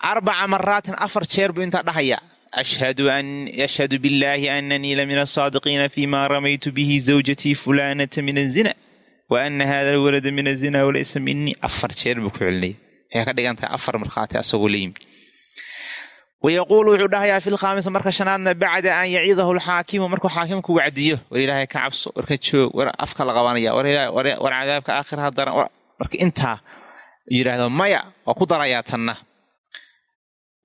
Arbaca maraatin afar jeer buu intaa dhahaya. Ashhadu billaahi ananii lamina asaadiqiina fima ramaytu bihi zawjatii fulanata min azina wa ana hada alwalada min azina walaysa minii afar jeer buu ku celinaya waxay ka dhigan tahay afar markhaati asagoo la yimi wayaquulu wuxuu dhahayaa fi lkhaamisa marka shanaadna bacda an yaciidahu lxaakimu markuu xaakimku wacdiyo war ilaahay ka cabso war ka joog war afka la qabanaya war cadaabka aakhiraha daran marka intaa yidhaahdo maya waa ku darayaa tanna.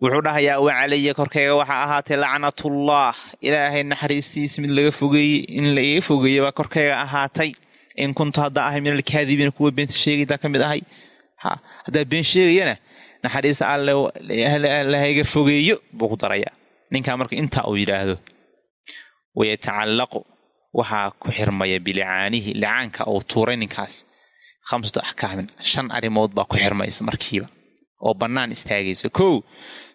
Wuxuu dhahayaa wa calaya korkayga waxaa ahaatay lacnatullah ilaahay naxariistiisa mid laga fogeeyey in laiga fogeeye baa korkayga ahaatay. In kuntu haddaa ahay min alkaadibiina kuwa beenta sheegaydaa ka mid ahay haddaa been sheegayana naxariista allahayga fogeeyo buu ku darayaa ninkaa marka intaa uu yidhaahdo wayatacallaqu waxaa ku xirmaya bilicaanihi licaanka uu tuuray ninkaas. Khamsatu axkaamin shan arrimood baa ku xirmaysa markiiba oo bannaan istaagaysa. Kow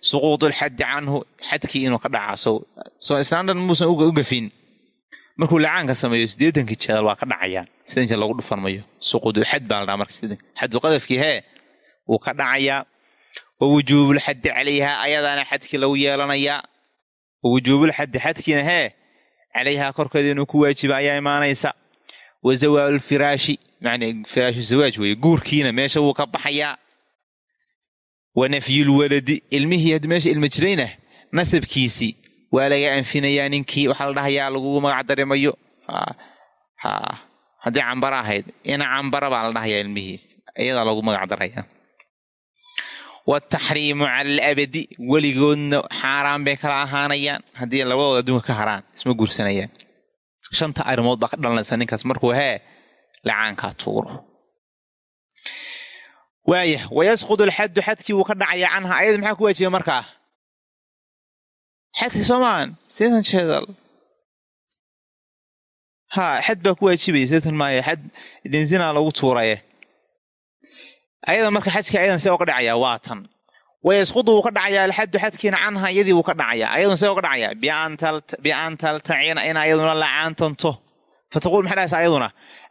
suquudulxaddi canhu xadkii inuu ka dhacaso soo islaan muusan u gafin markuu licaanka sameeyo siddeetankii jeedal waa ka dhacayaan. Sidan jeed lagu dhufanmayo. Suquudulxad baa la dhaha marka sideetan xadulqadafkii hee wuu ka dhacayaa. Wa wujuubulxaddi calayhaa ayadaana xadkii lagu yeelanayaa. Wa wujuubulxaddi xadkiina hee calayhaa korkeeda inuu ku waajiba ayaa imaanaysa. Wa zawaalulfiraashi macnaa firaashu zawaaj weeye guurkiina meesha wuu ka baxayaa. Wa nafyulwaladi ilmihii haddii meesha ilma jirayna nasabkiisii waa laga anfinayaa ninkii waxaa la dhahayaa lagugu magac darimayo ha haddii cambara ahayd. Ina cambara baa la dhahayaa ilmihii iyadaa lagu magac daraya wataxriimu cala alabadi weligoodna xaaraan bay kala ahaanayaan. Haddii labadooda adduunka ka haraan isma guursanayaan. Shanta arrimood baa ka dhalanaysa ninkaas. Markuu hee lacaankaa tuuro. Waaya wayasqudu alxaddu xadkii wuu ka dhacayaa canha. Ayada maxaa ku waajiba markaa xadkii soomaan sideetan jeedal ha xad baa ku waajibaya sideetan maayo xad dhinsinaa lagu tuuraye ayada marka xajkii ayadan see uga dhacayaa waa tan wayasqudu wuu ka dhacayaa alxaddu xadkiina canha iyadii wuu ka dhacayaa ayadun see uga dhacayaa bian taltacina in ayaduna lacaantanto fataquul maxay dhahaysa ayaduna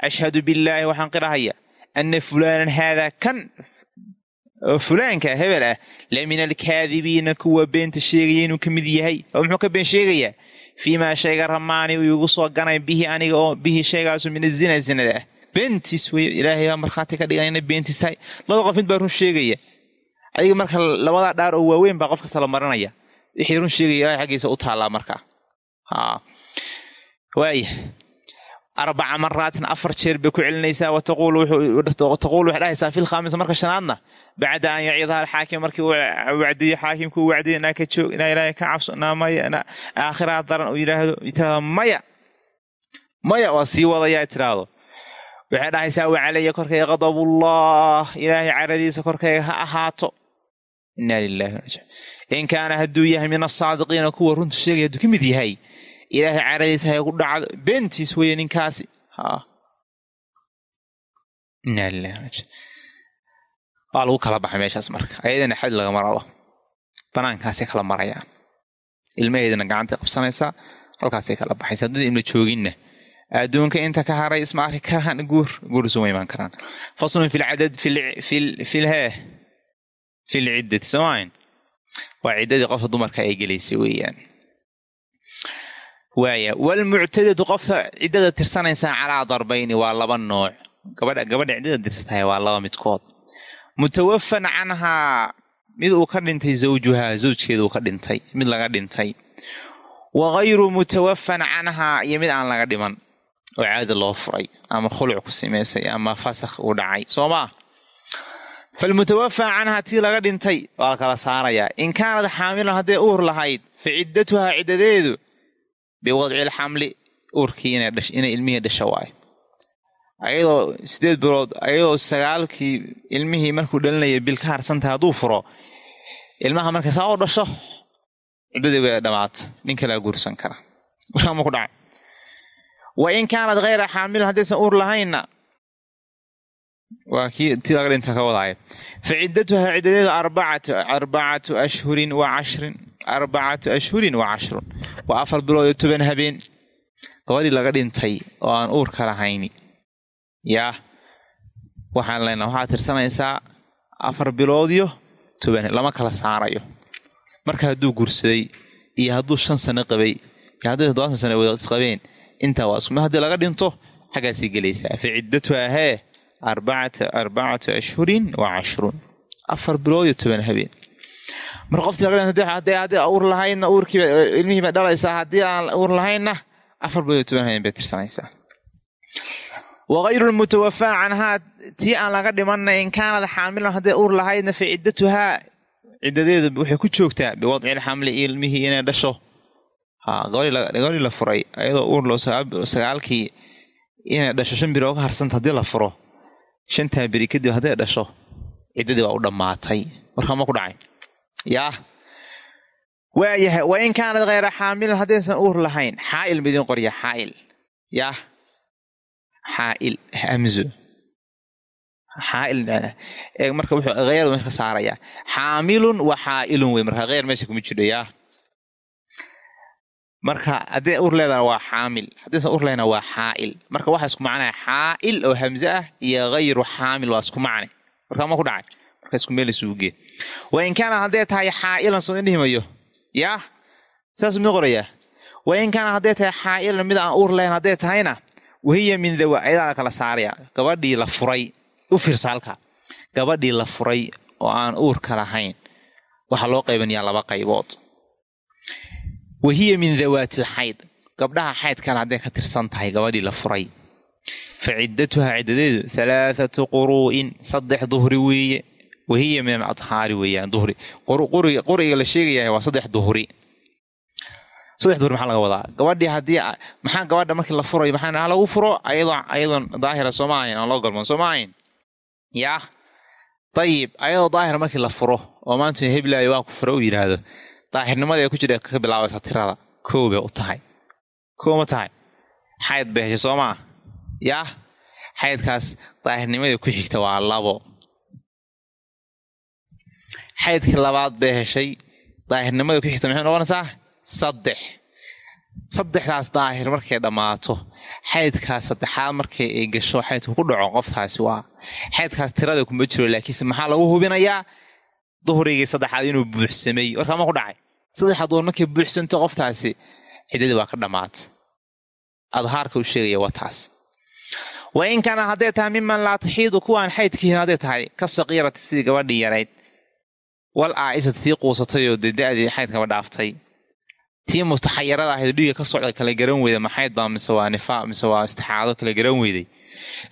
ashhadu billaahi waxaan qirahaya ana fulaanan haadaa kan fulaanka hebel ah la min alkaadibiina kuwa beenta sheegaya inuu ka mid yahay oo muxuu ka been sheegayaa fii maa shayga ramaani uu igu soo ganay bihi aniga oo bihi shaygaasu min azina zinada ah beentiis wey ilaahay baa markhaati ka dhigan ina beentiis tahay laba qof mid baa run sheegaya adiga marka labadaa dhaar oo waaweyn baa qof kasta la marinaya wixii run sheegaya ilahay xaggiisa u afar jeer bay bacda an yaciidaha alxaakim markii uu wacdiyo xaakimku uu wacdiyo inaa ka joog inaa ilaahay ka cabso inaa maya aakhiraha daran uu yidhaahdo tiraahdo maya maya waa sii wadayaa tiraahdo waxay dhahaysaa wa calaya korkayga qadabullah ilaahay caradiisa korkayga ha ahaato inaa lilahi in kaana hadduu yahay min asaadiqiina kuwa runta sheegaya hadduu ka mid yahay ilaahay caradiisa hay ku dhacdo beentiis weeye ninkaasi ha inaa lilahi rajiun waa lagu kala baxay meeshaas marka. Ayadana xad lagama rabo. Banaankaasay kala marayaan ilmaheedana gacantay qabsanaysaa halkaasay kala baxaysa. Haddii ilma jooginna adduunka inta ka haray isma arki karaan guur guur isuma imaan karaan. Faslun fi lcadad filhee fi lciddati soomaayn waa ciddadii qofka dumarka ay gelaysay weeyaan. Waaya walmuctadatu qofta ciddada tirsanaysaa calaa darbayni waa laba nooc. Gabadha ciddada tirsatahay waa laba midkood mutawafan canhaa mid uu ka dhintay zawjuhaa zawjkeeda uu ka dhintay mid laga dhintay wa gayru mutawafan canhaa iyo mid aan laga dhiman oo caadi loo furay ama khuluc ku samaysay ama fasakh uu dhacay soo maa falmutawafaa canhaa tii laga dhintay waa la kala saarayaa in kaanad xaamilan hadday uur lahayd fa ciddatuhaa ciddadeedu biwadci alxamli uurkii inay ilmihii dhasha waayo ayadoo sideed bilood ayadoo sagaalkii ilmihii markuu dhalinaya bil ka harsantahay hadduu furo ilmaha markay saa u dhasho ciddadii way dhamaata nin kalaa guursan kara. Warkaama ku dhacay wa in kaanad hayra xaamilin haddaysan uur lahaynna. Waa kii ti laga dhinta ka wadaaya fa ciddatuhaa ciddadeedu arbacatu ashhurin wa cashrin arbacatu ashhurin wa cashrun. Waa afar bilood iyo toban habeen. Gabadhii laga dhintay oo aan uurka lahayni yaa waxaan leenaha waxaad tirsanaysaa afar biloodyo toban lama kala saarayo. Marka hadduu guursaday iyo hadduu shan sano qabay iyo hadday toddobaatan sano wada isqabeen intaa waa isuma haddii laga dhinto xaggaasii gelaysaa. Fa ciddatuhaa hee arbacatu ashhurin wa cashrun. Afar bilood iyo toban habeen. Mar qoftii haddii uur lahaydna uurkiiba ilmihiiba dhalaysaa. Haddii aan uur lahaynna afar bilood iyo toban habeen bay tirsanaysaa wagayru lmutawafaa canhaa tii aan laga dhimanna in kaanad xaamilan hadday uur lahaydna fa ciddatuhaa ciddadeedu waxay ku joogtaa biwadci lxamli ilmihii inay dhasho gabadhii la furay ayadoo uur loo sagaalkii inay dhasho shan biri oo ka harsanta haddii la furo shantaa beri kadib hadday dhasho ciddadii waa u dhammaatay warkaama ku dhacay yaa waayahay wa in kaanad khayra xaamilin haddaysan uur lahayn xaa'il ma idiin qorya xaa'il yaa xaail hamzo xaail marka wuxuu hayr meesha ka saarayaa xaamilun wa xaa'ilun wey marka hayr meesha kuma yaa marka haddii ur leedana waa xaamil haddaysan ur lehna waa xaa'il marka waxaa isku macnaya xaa'il oo hamze ah iyo hayru xaamil waa isku macne. Marka ma ku dhacay marka isku meel isugu gee. Wa in kaana hadday tahay xaa'ilan soo indhihimayo yaa saas mii qorayaa wa in kaana hadday tahay xaa'ilan mid aan uur lahayn hadday tahayna wahiya min dawa ayadaa la kala saaraya gabadhii la furay u fiirsa halka gabadhii la furay oo aan uurka lahayn waxaa loo qaybanayaa laba qaybood. Wahiya min dawaati lxayd gabdhaha xayd kale hadday ka tirsan tahay gabadhii la furay. Fa ciddatuhaa ciddadeedu halaathatu quruu'in saddex duhri weeye. Wahiya min aladhaari weeyaan duhri. Quriga la sheegayahay waa saddex duhri saddex duhri maxaa laga wadaa? Gabadhii haddii maxaa gabadha markii la furayo maxaa lagu furo? Ayadoo ayadoon daahira sooma ahayn aan loo galmoon sooma ahayn. Yaa. Dayib ayadoo daahira markii la furo oo maanta heblaayo waa ku furo uu yidhaahdo daahirnimada ee ku jira ka bilaabaysa tirada. Koow bay u tahay. Koow ma tahay. Xayd bay heshay soo maa yaa. Xaydkaas daahirnimadii ku xigta waa labo. Xaydkii labaad bay heshay daahirnimadii ku xigta maxay noqonaysaa saddex saddexdaas daahir markay dhammaato xaydkaas saddexaad markay ay gasho xaydku ku dhaco qoftaasi waa xaydkaas tirada kuma jiro laakiinse maxaa lagu hubinayaa? Duhrigii saddexaad inuu buuxsamay. Warkaama ku dhacay. Saddexaad duhur markay buuxsanto qoftaasi ciddadii waa ka dhammaata adhaarka u sheegaya waa taas. Wa in kaana hadday tahay miman laa taxiidu kuwaan xaydkiihin hadday tahay ka saqiirati sidii gabadhii yarayd wal aaisati tii quusatayoo dee da-dii xaydkaba dhaaftay tii mutaxayarada ahayd dhiiga ka socda kala garan weyda maxayd baa mise waa nifaa mise waa istixaado kala garan weyday?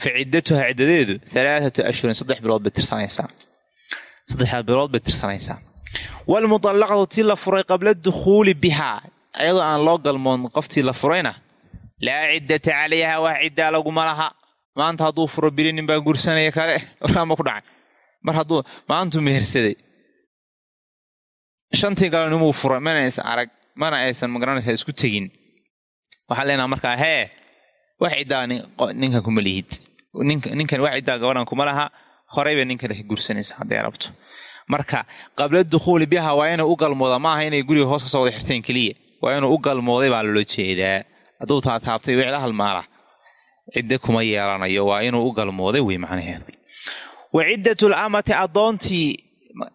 Fa ciddatuha ciddadeedu halaathatu ashhurin saddex bilood bay tirsanaysaa. Saddexdaa bilood bay tirsanaysaa. Waalmutallaqatu tii la furay qabla dukhuuli bihaa ayadoo aan loo galmoon qoftii la furayna laa ciddata calayha wax ciddaa laguma laha. Maanta hadduu furo biri nin baa gursanaya kale warkaama ku dhacay. Mar hadduu maantuu mehersaday. Shantii galanimuu furay mana aysan arag mana aysan magaranaysa isku tegin. Waxaan leenaha markaa hee wax ciddaa ninkan kuma lihid. Ninkan wax ciddaa gabadhan kuma laha. Horeyba ninkan ka gursanaysa hadday rabto. Marka qabla dukhuuli biha waa inuu u galmooda maaha inay guriga hoos ka soo wada xirteen keliya. Waa inuu u galmooday baa loola jeedaa. Hadduu taataabtay wixla halmaala cidde kuma yeelanayo. Waa inuu u galmooday wey macnaheedu. Wa ciddatu lamati addoontii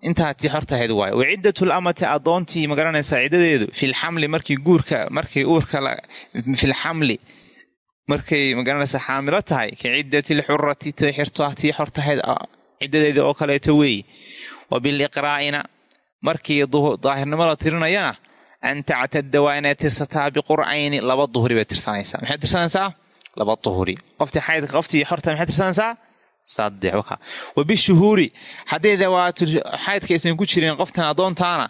intaa tii hortahayd waay wa ciddatu lamati addoontii ma garanaysaa ciddadeedu. Filxamli markii guurka markay uurka filxamli markay ma garanaysaa xaamilo tahay. Ka ciddati lxurati tii xortahayd ciddadeedii oo kaleeto weeye wa biliqraa'ina markii daahirnimada tirinayana an tactada waa inay tirsataa biqur'ayni laba duhri bay tirsanaysaa maxay tirsanaysaa laba duhri qoftii xaydka qoftii xorta maxay tirsanaysaa saddex waka wa bishuhuuri hadday dawaatu xaydka aysan ku jirin qoftan addoontaana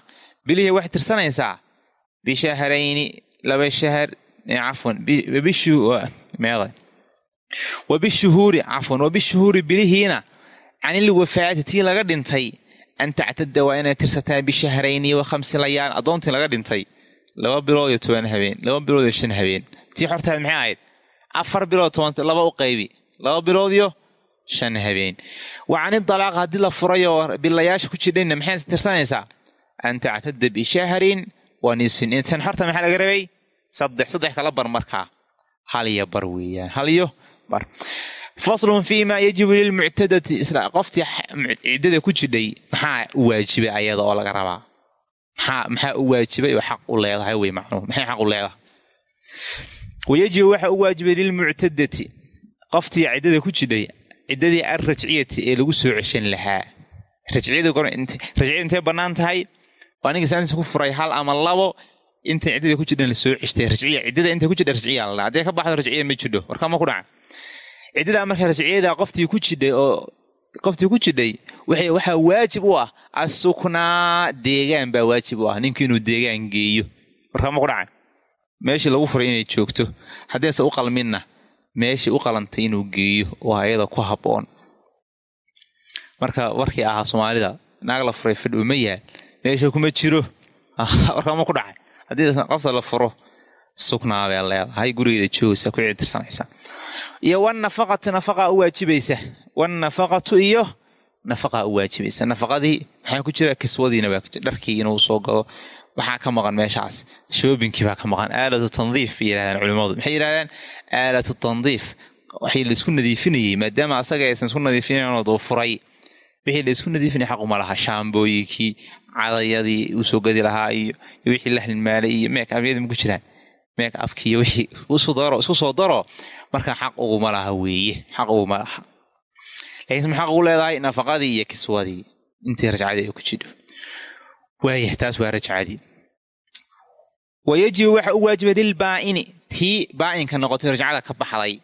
bilihii waxay tirsanaysaa? Bishahrayni laba shahar cafwan meeday. Wa bishuhuuri cafwan wa bishuhuuri bilihiina canil wafaati tii laga dhintay an tactada waa inay tirsataan bishahrayni wa khamsi addoontii laga dhintay. Laba bilood iyo toban habeen laba bilood iyo shan habeen. Tii xortaad maxay ahayd? Afar bilood toban laba u qaybi. Laba bilood iyo shan habeen. Wa cani dalaaq haddii la furay oo bilayaasha ku jidhayna maxay tirsanaysaa? An tactada bishahrin wa nisfin. Intan xorta maxaa laga rabay? Saddex saddex kala bar markaa. Hal iyo bar weeyaan. Hal iyo bar. Faslun fii ma yajibu lilmuctadati qoftii ciddada ku jidhay maxaa u waajibay ayada oo laga rabaa? Maxaa u waajibay oo xaq u leedahay? Wey macnuhu maxay xaq u leedahay? Wayajibu waxa u waajibay lilmuctadati qoftii ciddada ku jidhay ciddadii alrajciyati ee lagu soo ceshan lahaa. Rajciyadu intay bannaan tahay? Waa ninka saantiisa ku furay hal ama labo. Intay ciddada ku jidhan la soo ceshtay rajciya? Ciddada intay ku jidha rajciya la haddii ka baxdo rajciya ma jidho. Warkama ku dhaca. Ciddada marka rajciyada qoftii ku jidhay oo qoftii ku jidhay waxaa waajib u ah asuknaa deegaan baa waajib u ah. Ninku inuu deegaan geeyo. Warkama ku dhaca. Meeshii lagu furay inay joogto. Haddayse u qalminna meeshii u qalantay inuu geeyo oo ayada ku habboon. Marka warkii ahaa soomaalida naag la furay fadh uma yaal meesha kuma jiro. Warkama ku dhacay. Haddii qofta la furo sugnaabee leedahay gurigeeda joogaysa ku citirsanaysa iyo wanafaqatu nafaqaa u waajibaysa wanafaqatu iyo nafaqaa u waajibaysa nafaqadii maxaa ku jira? Kiswadiina baa kujira dharkii inuu soo gado waxaa ka maqan meeshaas. Shoobinkii baa ka maqan. Aalatu tandiif bay yidhahdaan culimmadu. Maxay yidhahdaan aalatu tandiif. Waxii la isku nadiifinayey maadaama asaga aysan isku nadiifinanoo furay. Wixii la isku nadiifinaya xaquma laha. Shaambooyinkii cadayadii uu soo gadi lahaa iyo wixii la hilmaalay iyo meek abyadii maku jiraan. Meek abkii iyo wixii isku soo daro. Marka xaq uguma laha weeye. Xaq uguma laha. Laakiinse maxaq ugu leedahay nafaqadii iyo kiswadii. Intii rajcadii ay ku jidho. Waayah taas waa rajcadii wayajibu waxa u waajiba lilbaa'ini tii baa'inka noqotay rajcada ka baxday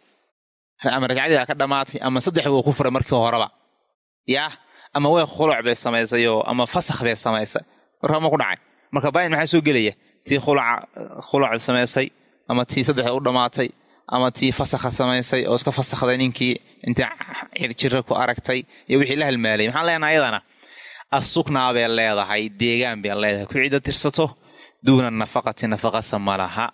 ama rajcadii ka dhammaatay ama saddex buu ku furay markii horeba yaah ama way khuluc bay samaysayoo ama fasakh bay samaysay warkama ku dhacay marka baa'in maxaa soo gelaya tii khuluca samaysay ama tii saddexda u dhammaatay ama tii fasakha samaysay oo iska fasakhday ninkii inta jira ku aragtay iyo wixii la halmaalay maxaan leenaha ayadana assuknaa bay leedahay deegaan bay leedahay ku ciddo tirsato duuna nafaqati nafaqasa ma laha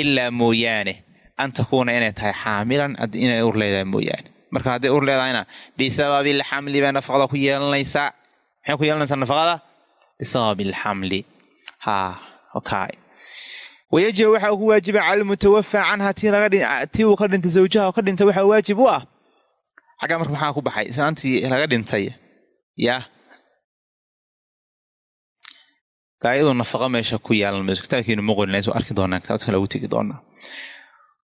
ilaa mooyaane an takuuna inay tahay xaamilan inay ur leedahay mooyaane marka hadday ur leedahayna bisababi alxamli bay nafaqada ku yeelanaysaa maxay ku yeelanaysaa nafaqada bisababi alxamli ha okay wayajibu waxaa ugu waajiba cala almutawafa canha tii uu ka dhintay zawjaha oo ka dhintay waxaa waajib u ah xaggaa marka maxaa ku baxay islaantii laga dhintay yaa daayadu nafaqa meesha ku yeelan mayso kitaabkiinu soo arki doonaa kitaabta kale ugu tegi doonaa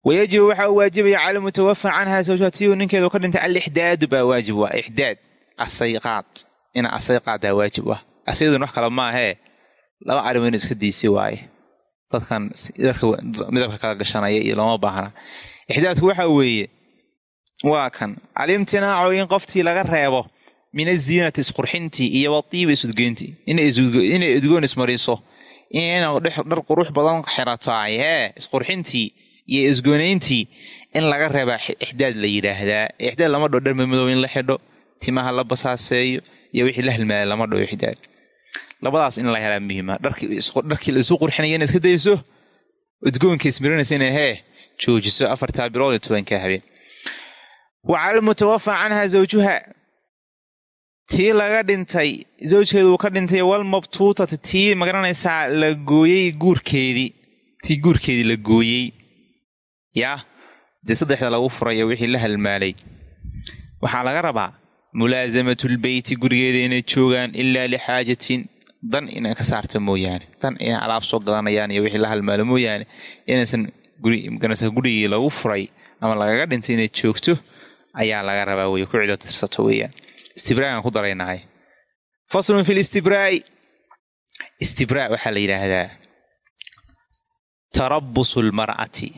wayajibu waxaa u waajibaya cala almutawafa canha zawjaha tii uu ninkeedu ka dhintay alixdaadu baa waajib ah ixdaad asayqaad ina asayqaadaa waajib ah asaydun wax kale maahee laba arrimo in iska diisi waaye. Dadkan midabka kala gashanaya iyo looma baahna. Ixdaadku waxa weeye waa kan alimtinaacu in qoftii laga reebo min aziinati isqurxintii iyo wadiiba isudgeyntii. Inay udgoon ismariso ina dhar qurux badan xirataay hee isqurxintii iyo isgoonayntii in laga reebaa ixdaad la yidhaahdaa ixdaad lama dho dhar madow in la xidho timaha la basaaseeyo iyo wixii la halmaala lama dho ixdaad. Labadaas in la helaa muhiima. Dharkii laisu qurxinaya ina iska dayso udgoonka ismirinaysa ina hee joojiso afartaa bilood iyo tobankaa habeen. Wa cala almutawafa canha zawjuha tii laga dhintay zawjkeedu ka dhintay walmabtuutati tii ma garanaysaa la gooyey guurkeedii. Tii guurkeedii la gooyey. Yaa dee saddexda lagu furayo wixii la halmaalay. Waxaa laga rabaa mulaasamatulbeyti gurigeeda inay joogaan ilaa lixaajatin dan inay ka saarta mooyaane dan inay alaab soo gadanayaan iyo wixii la halmaalo mooyaane inaysan gurigii lagu furay ama lagaga dhintay inay joogto ayaa laga rabaa wey ku cido tirsato weeyaan istibraagaan ku daraynahay. Faslun fi listibraa'i istibraa waxaa la yidhaahdaa tarabusu lmar'ati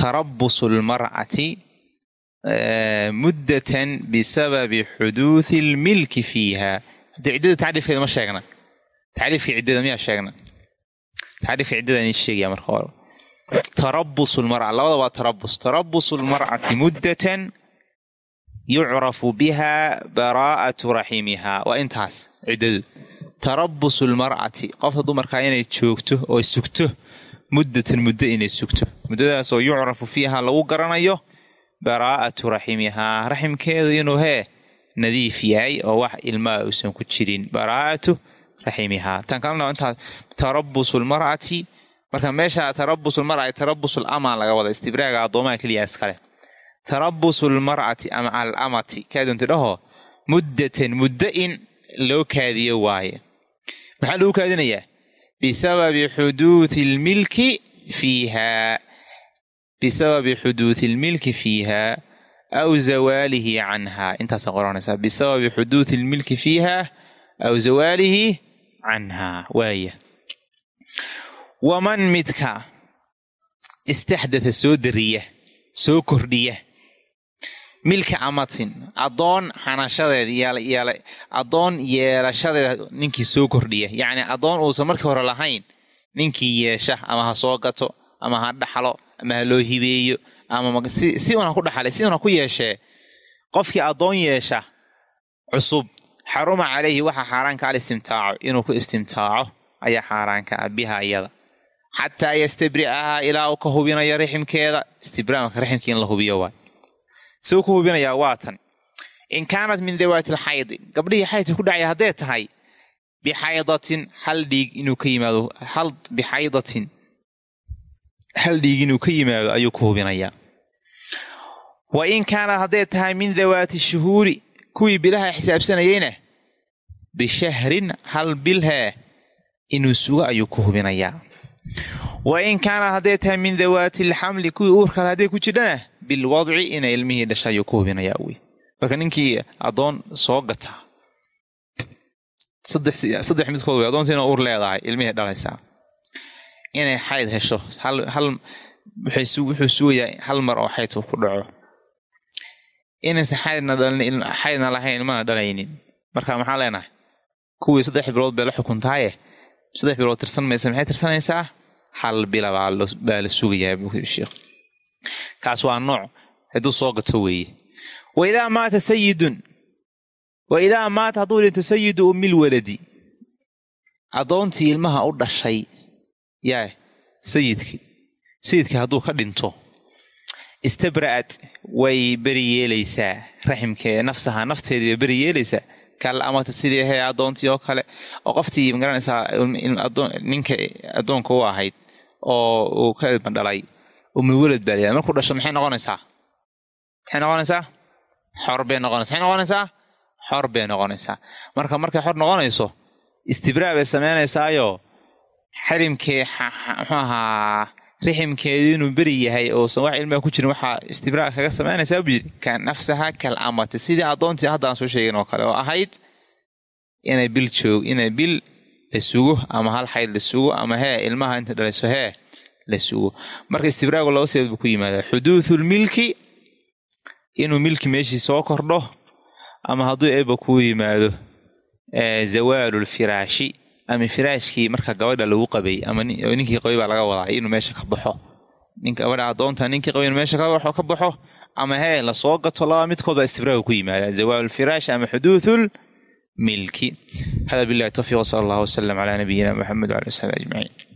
tarabusu lmar'ati muddatan bisababi xuduudi almilki fiiha. Haddii ciddada tacriifkeeda ma sheegna. Tacriifkii ciddada miyaa sheegna? Tacriifka ciddada in sheegaya marka hore? Tarabus lmar'a labada waa tarabus tarabus lmar'ati muddatan yucrafu biha baraa'atu raximihaa waa intaas ciddadu tarabus lmar'ati qofka dumarkaa inay joogto oo sugto muddatan muddo inay sugto. Muddadaasoo yucrafu fiiha lagu garanayo baraa'atu raximihaa raximkeedu inuu hee nadiif yahay oo wax ilmaa uusan ku jirin. Baraa'atu raximihaa tan kalena intaas. Tarabusu lmar'ati marka meesha tarabusu lmar'ati tarabusu lamaan laga wada istibraaga addoomaha keliya iskale tarabusu lmar'ati ama alamati. Kaadunti dhaho? Muddatan muddo in loo kaadiyo waaye. Maxaa lagu kaadinayaa? Bisababi xuduudi lmilki fiiha. Bisababi xuduudi lmilki fiiha aw zawaalihi canha. Intaasa qoranaysaa bisababi xuduudi lmilki fiiha aw zawaalihi canha. Waaya waman midka? Istaxdatha soo dariya soo kordhiya milka amatin addoon xanashadeed addoon yeelashadeed ninkii soo kordhiya. Yacni addoon uusan markii hore lahayn ninkii yeesha ama ha soo gato ama ha dhaxlo ama ha loo hibeeyo ama si una ku dhaxlay si una ku yeeshee qofkii addoon yeesha cusub xaruma calayhi waxaa xaaraanka al istimtaaco inuu ku istimtaaco ayaa xaaraanka ah biha iyada xataa yastabri'ahaa ilaa uu ka hubinayo riximkeeda. Istibraamka riximkii in la hubiyo waay siuu ku hubinayaa waa tan. In kaanat min dawaati alxaydi gabdhihii xaydka ku dhacaya hadday tahay bixaydatin hal dhiig inuu ka yimaado hal bixaydatin hal dhiig inuu ka yimaado ayuu ku hubinayaa. Wa in kaanat hadday tahay min dawaati shuhuuri kuwii bilaha xisaabsanayeyna bishahrin hal bilhee inuu sugo ayuu ku hubinayaa. Wa in kaanat hadday tahay min dawaati alxamli kuwii uurkale hadday ku jidhana bilwadci inay ilmihii dhasha ayuu ku hubinayaa wey marka ninkii addoon soo gata saddex midkood wey addoonta inay uur leedahay ilmihii dhalaysaa inay xayd hesho wuxuu sugayaa hal mar oo xaydku ku dhaco. Inaysan xaydna lahayn ilmana dhalaynin. Marka maxaa leenahay? Kuwii saddex bilood bay la xukuntaaye? Saddex bilood tirsan maysa maxay tirsanaysaa? Hal bila baa la sugayaa buusheekh kaas waa nooc. Hadduu soo gato weeye. Wa idaa maata sayidun wa idaa maata hadduu dhinto sayidu ummil waladi. Addoontii ilmaha u dhashay yaa sayidkii sayidkii hadduu ka dhinto. Istabra'at way beri yeelaysaa. Raximkeeda nafsaha nafteedii bay beri yeelaysaa. Kal amata sidii he addoontii oo kale. Oo qoftii ma garanaysaa ninka addoonka u ahayd oo uu ka ilma dhalay umulwelad baa layahay markuu dhasho maxay noqonaysaa? Maxay noqonaysaa? Xor bay noqonaysa maxay noqonaysaa? Xor bay noqonaysaa. Marka markay xor noqonayso istibraa bay samaynaysaayo xarimkee muxuu ahaa riximkeedu inuu beri yahay oosan wax ilmaa ku jirin waxaa istibraa kaga samaynaysaa buu yidhi ka nafsaha kal amati sidii addoontii hadda aan soo sheegin oo kale oo ahayd inay bil joog inay bil la sugo ama hal xayd la sugo ama hee ilmaha inta dhalayso hee la sugo. Marka istibraagu laba buu ku yimaadaa. Xuduudulmilki inuu milki meeshii soo kordho ama hadduu eeba kuu yimaado zawaalulfiraashi ama firaashkii marka gabadha lagu qabay ama ninkii qabay baa laga wadaa inuu meesha ka baxo. Gabadha adoonta ninkii qabay inuu meesha ka baxo ama hee la soo gato laba midkood baa istibraaga ku yimaada zawaalulfiraashi ama xuduudul milki. Hada billahi tawfiq wsala allah wasalam calaa nabiyina muxamed wala sabi ajmaciin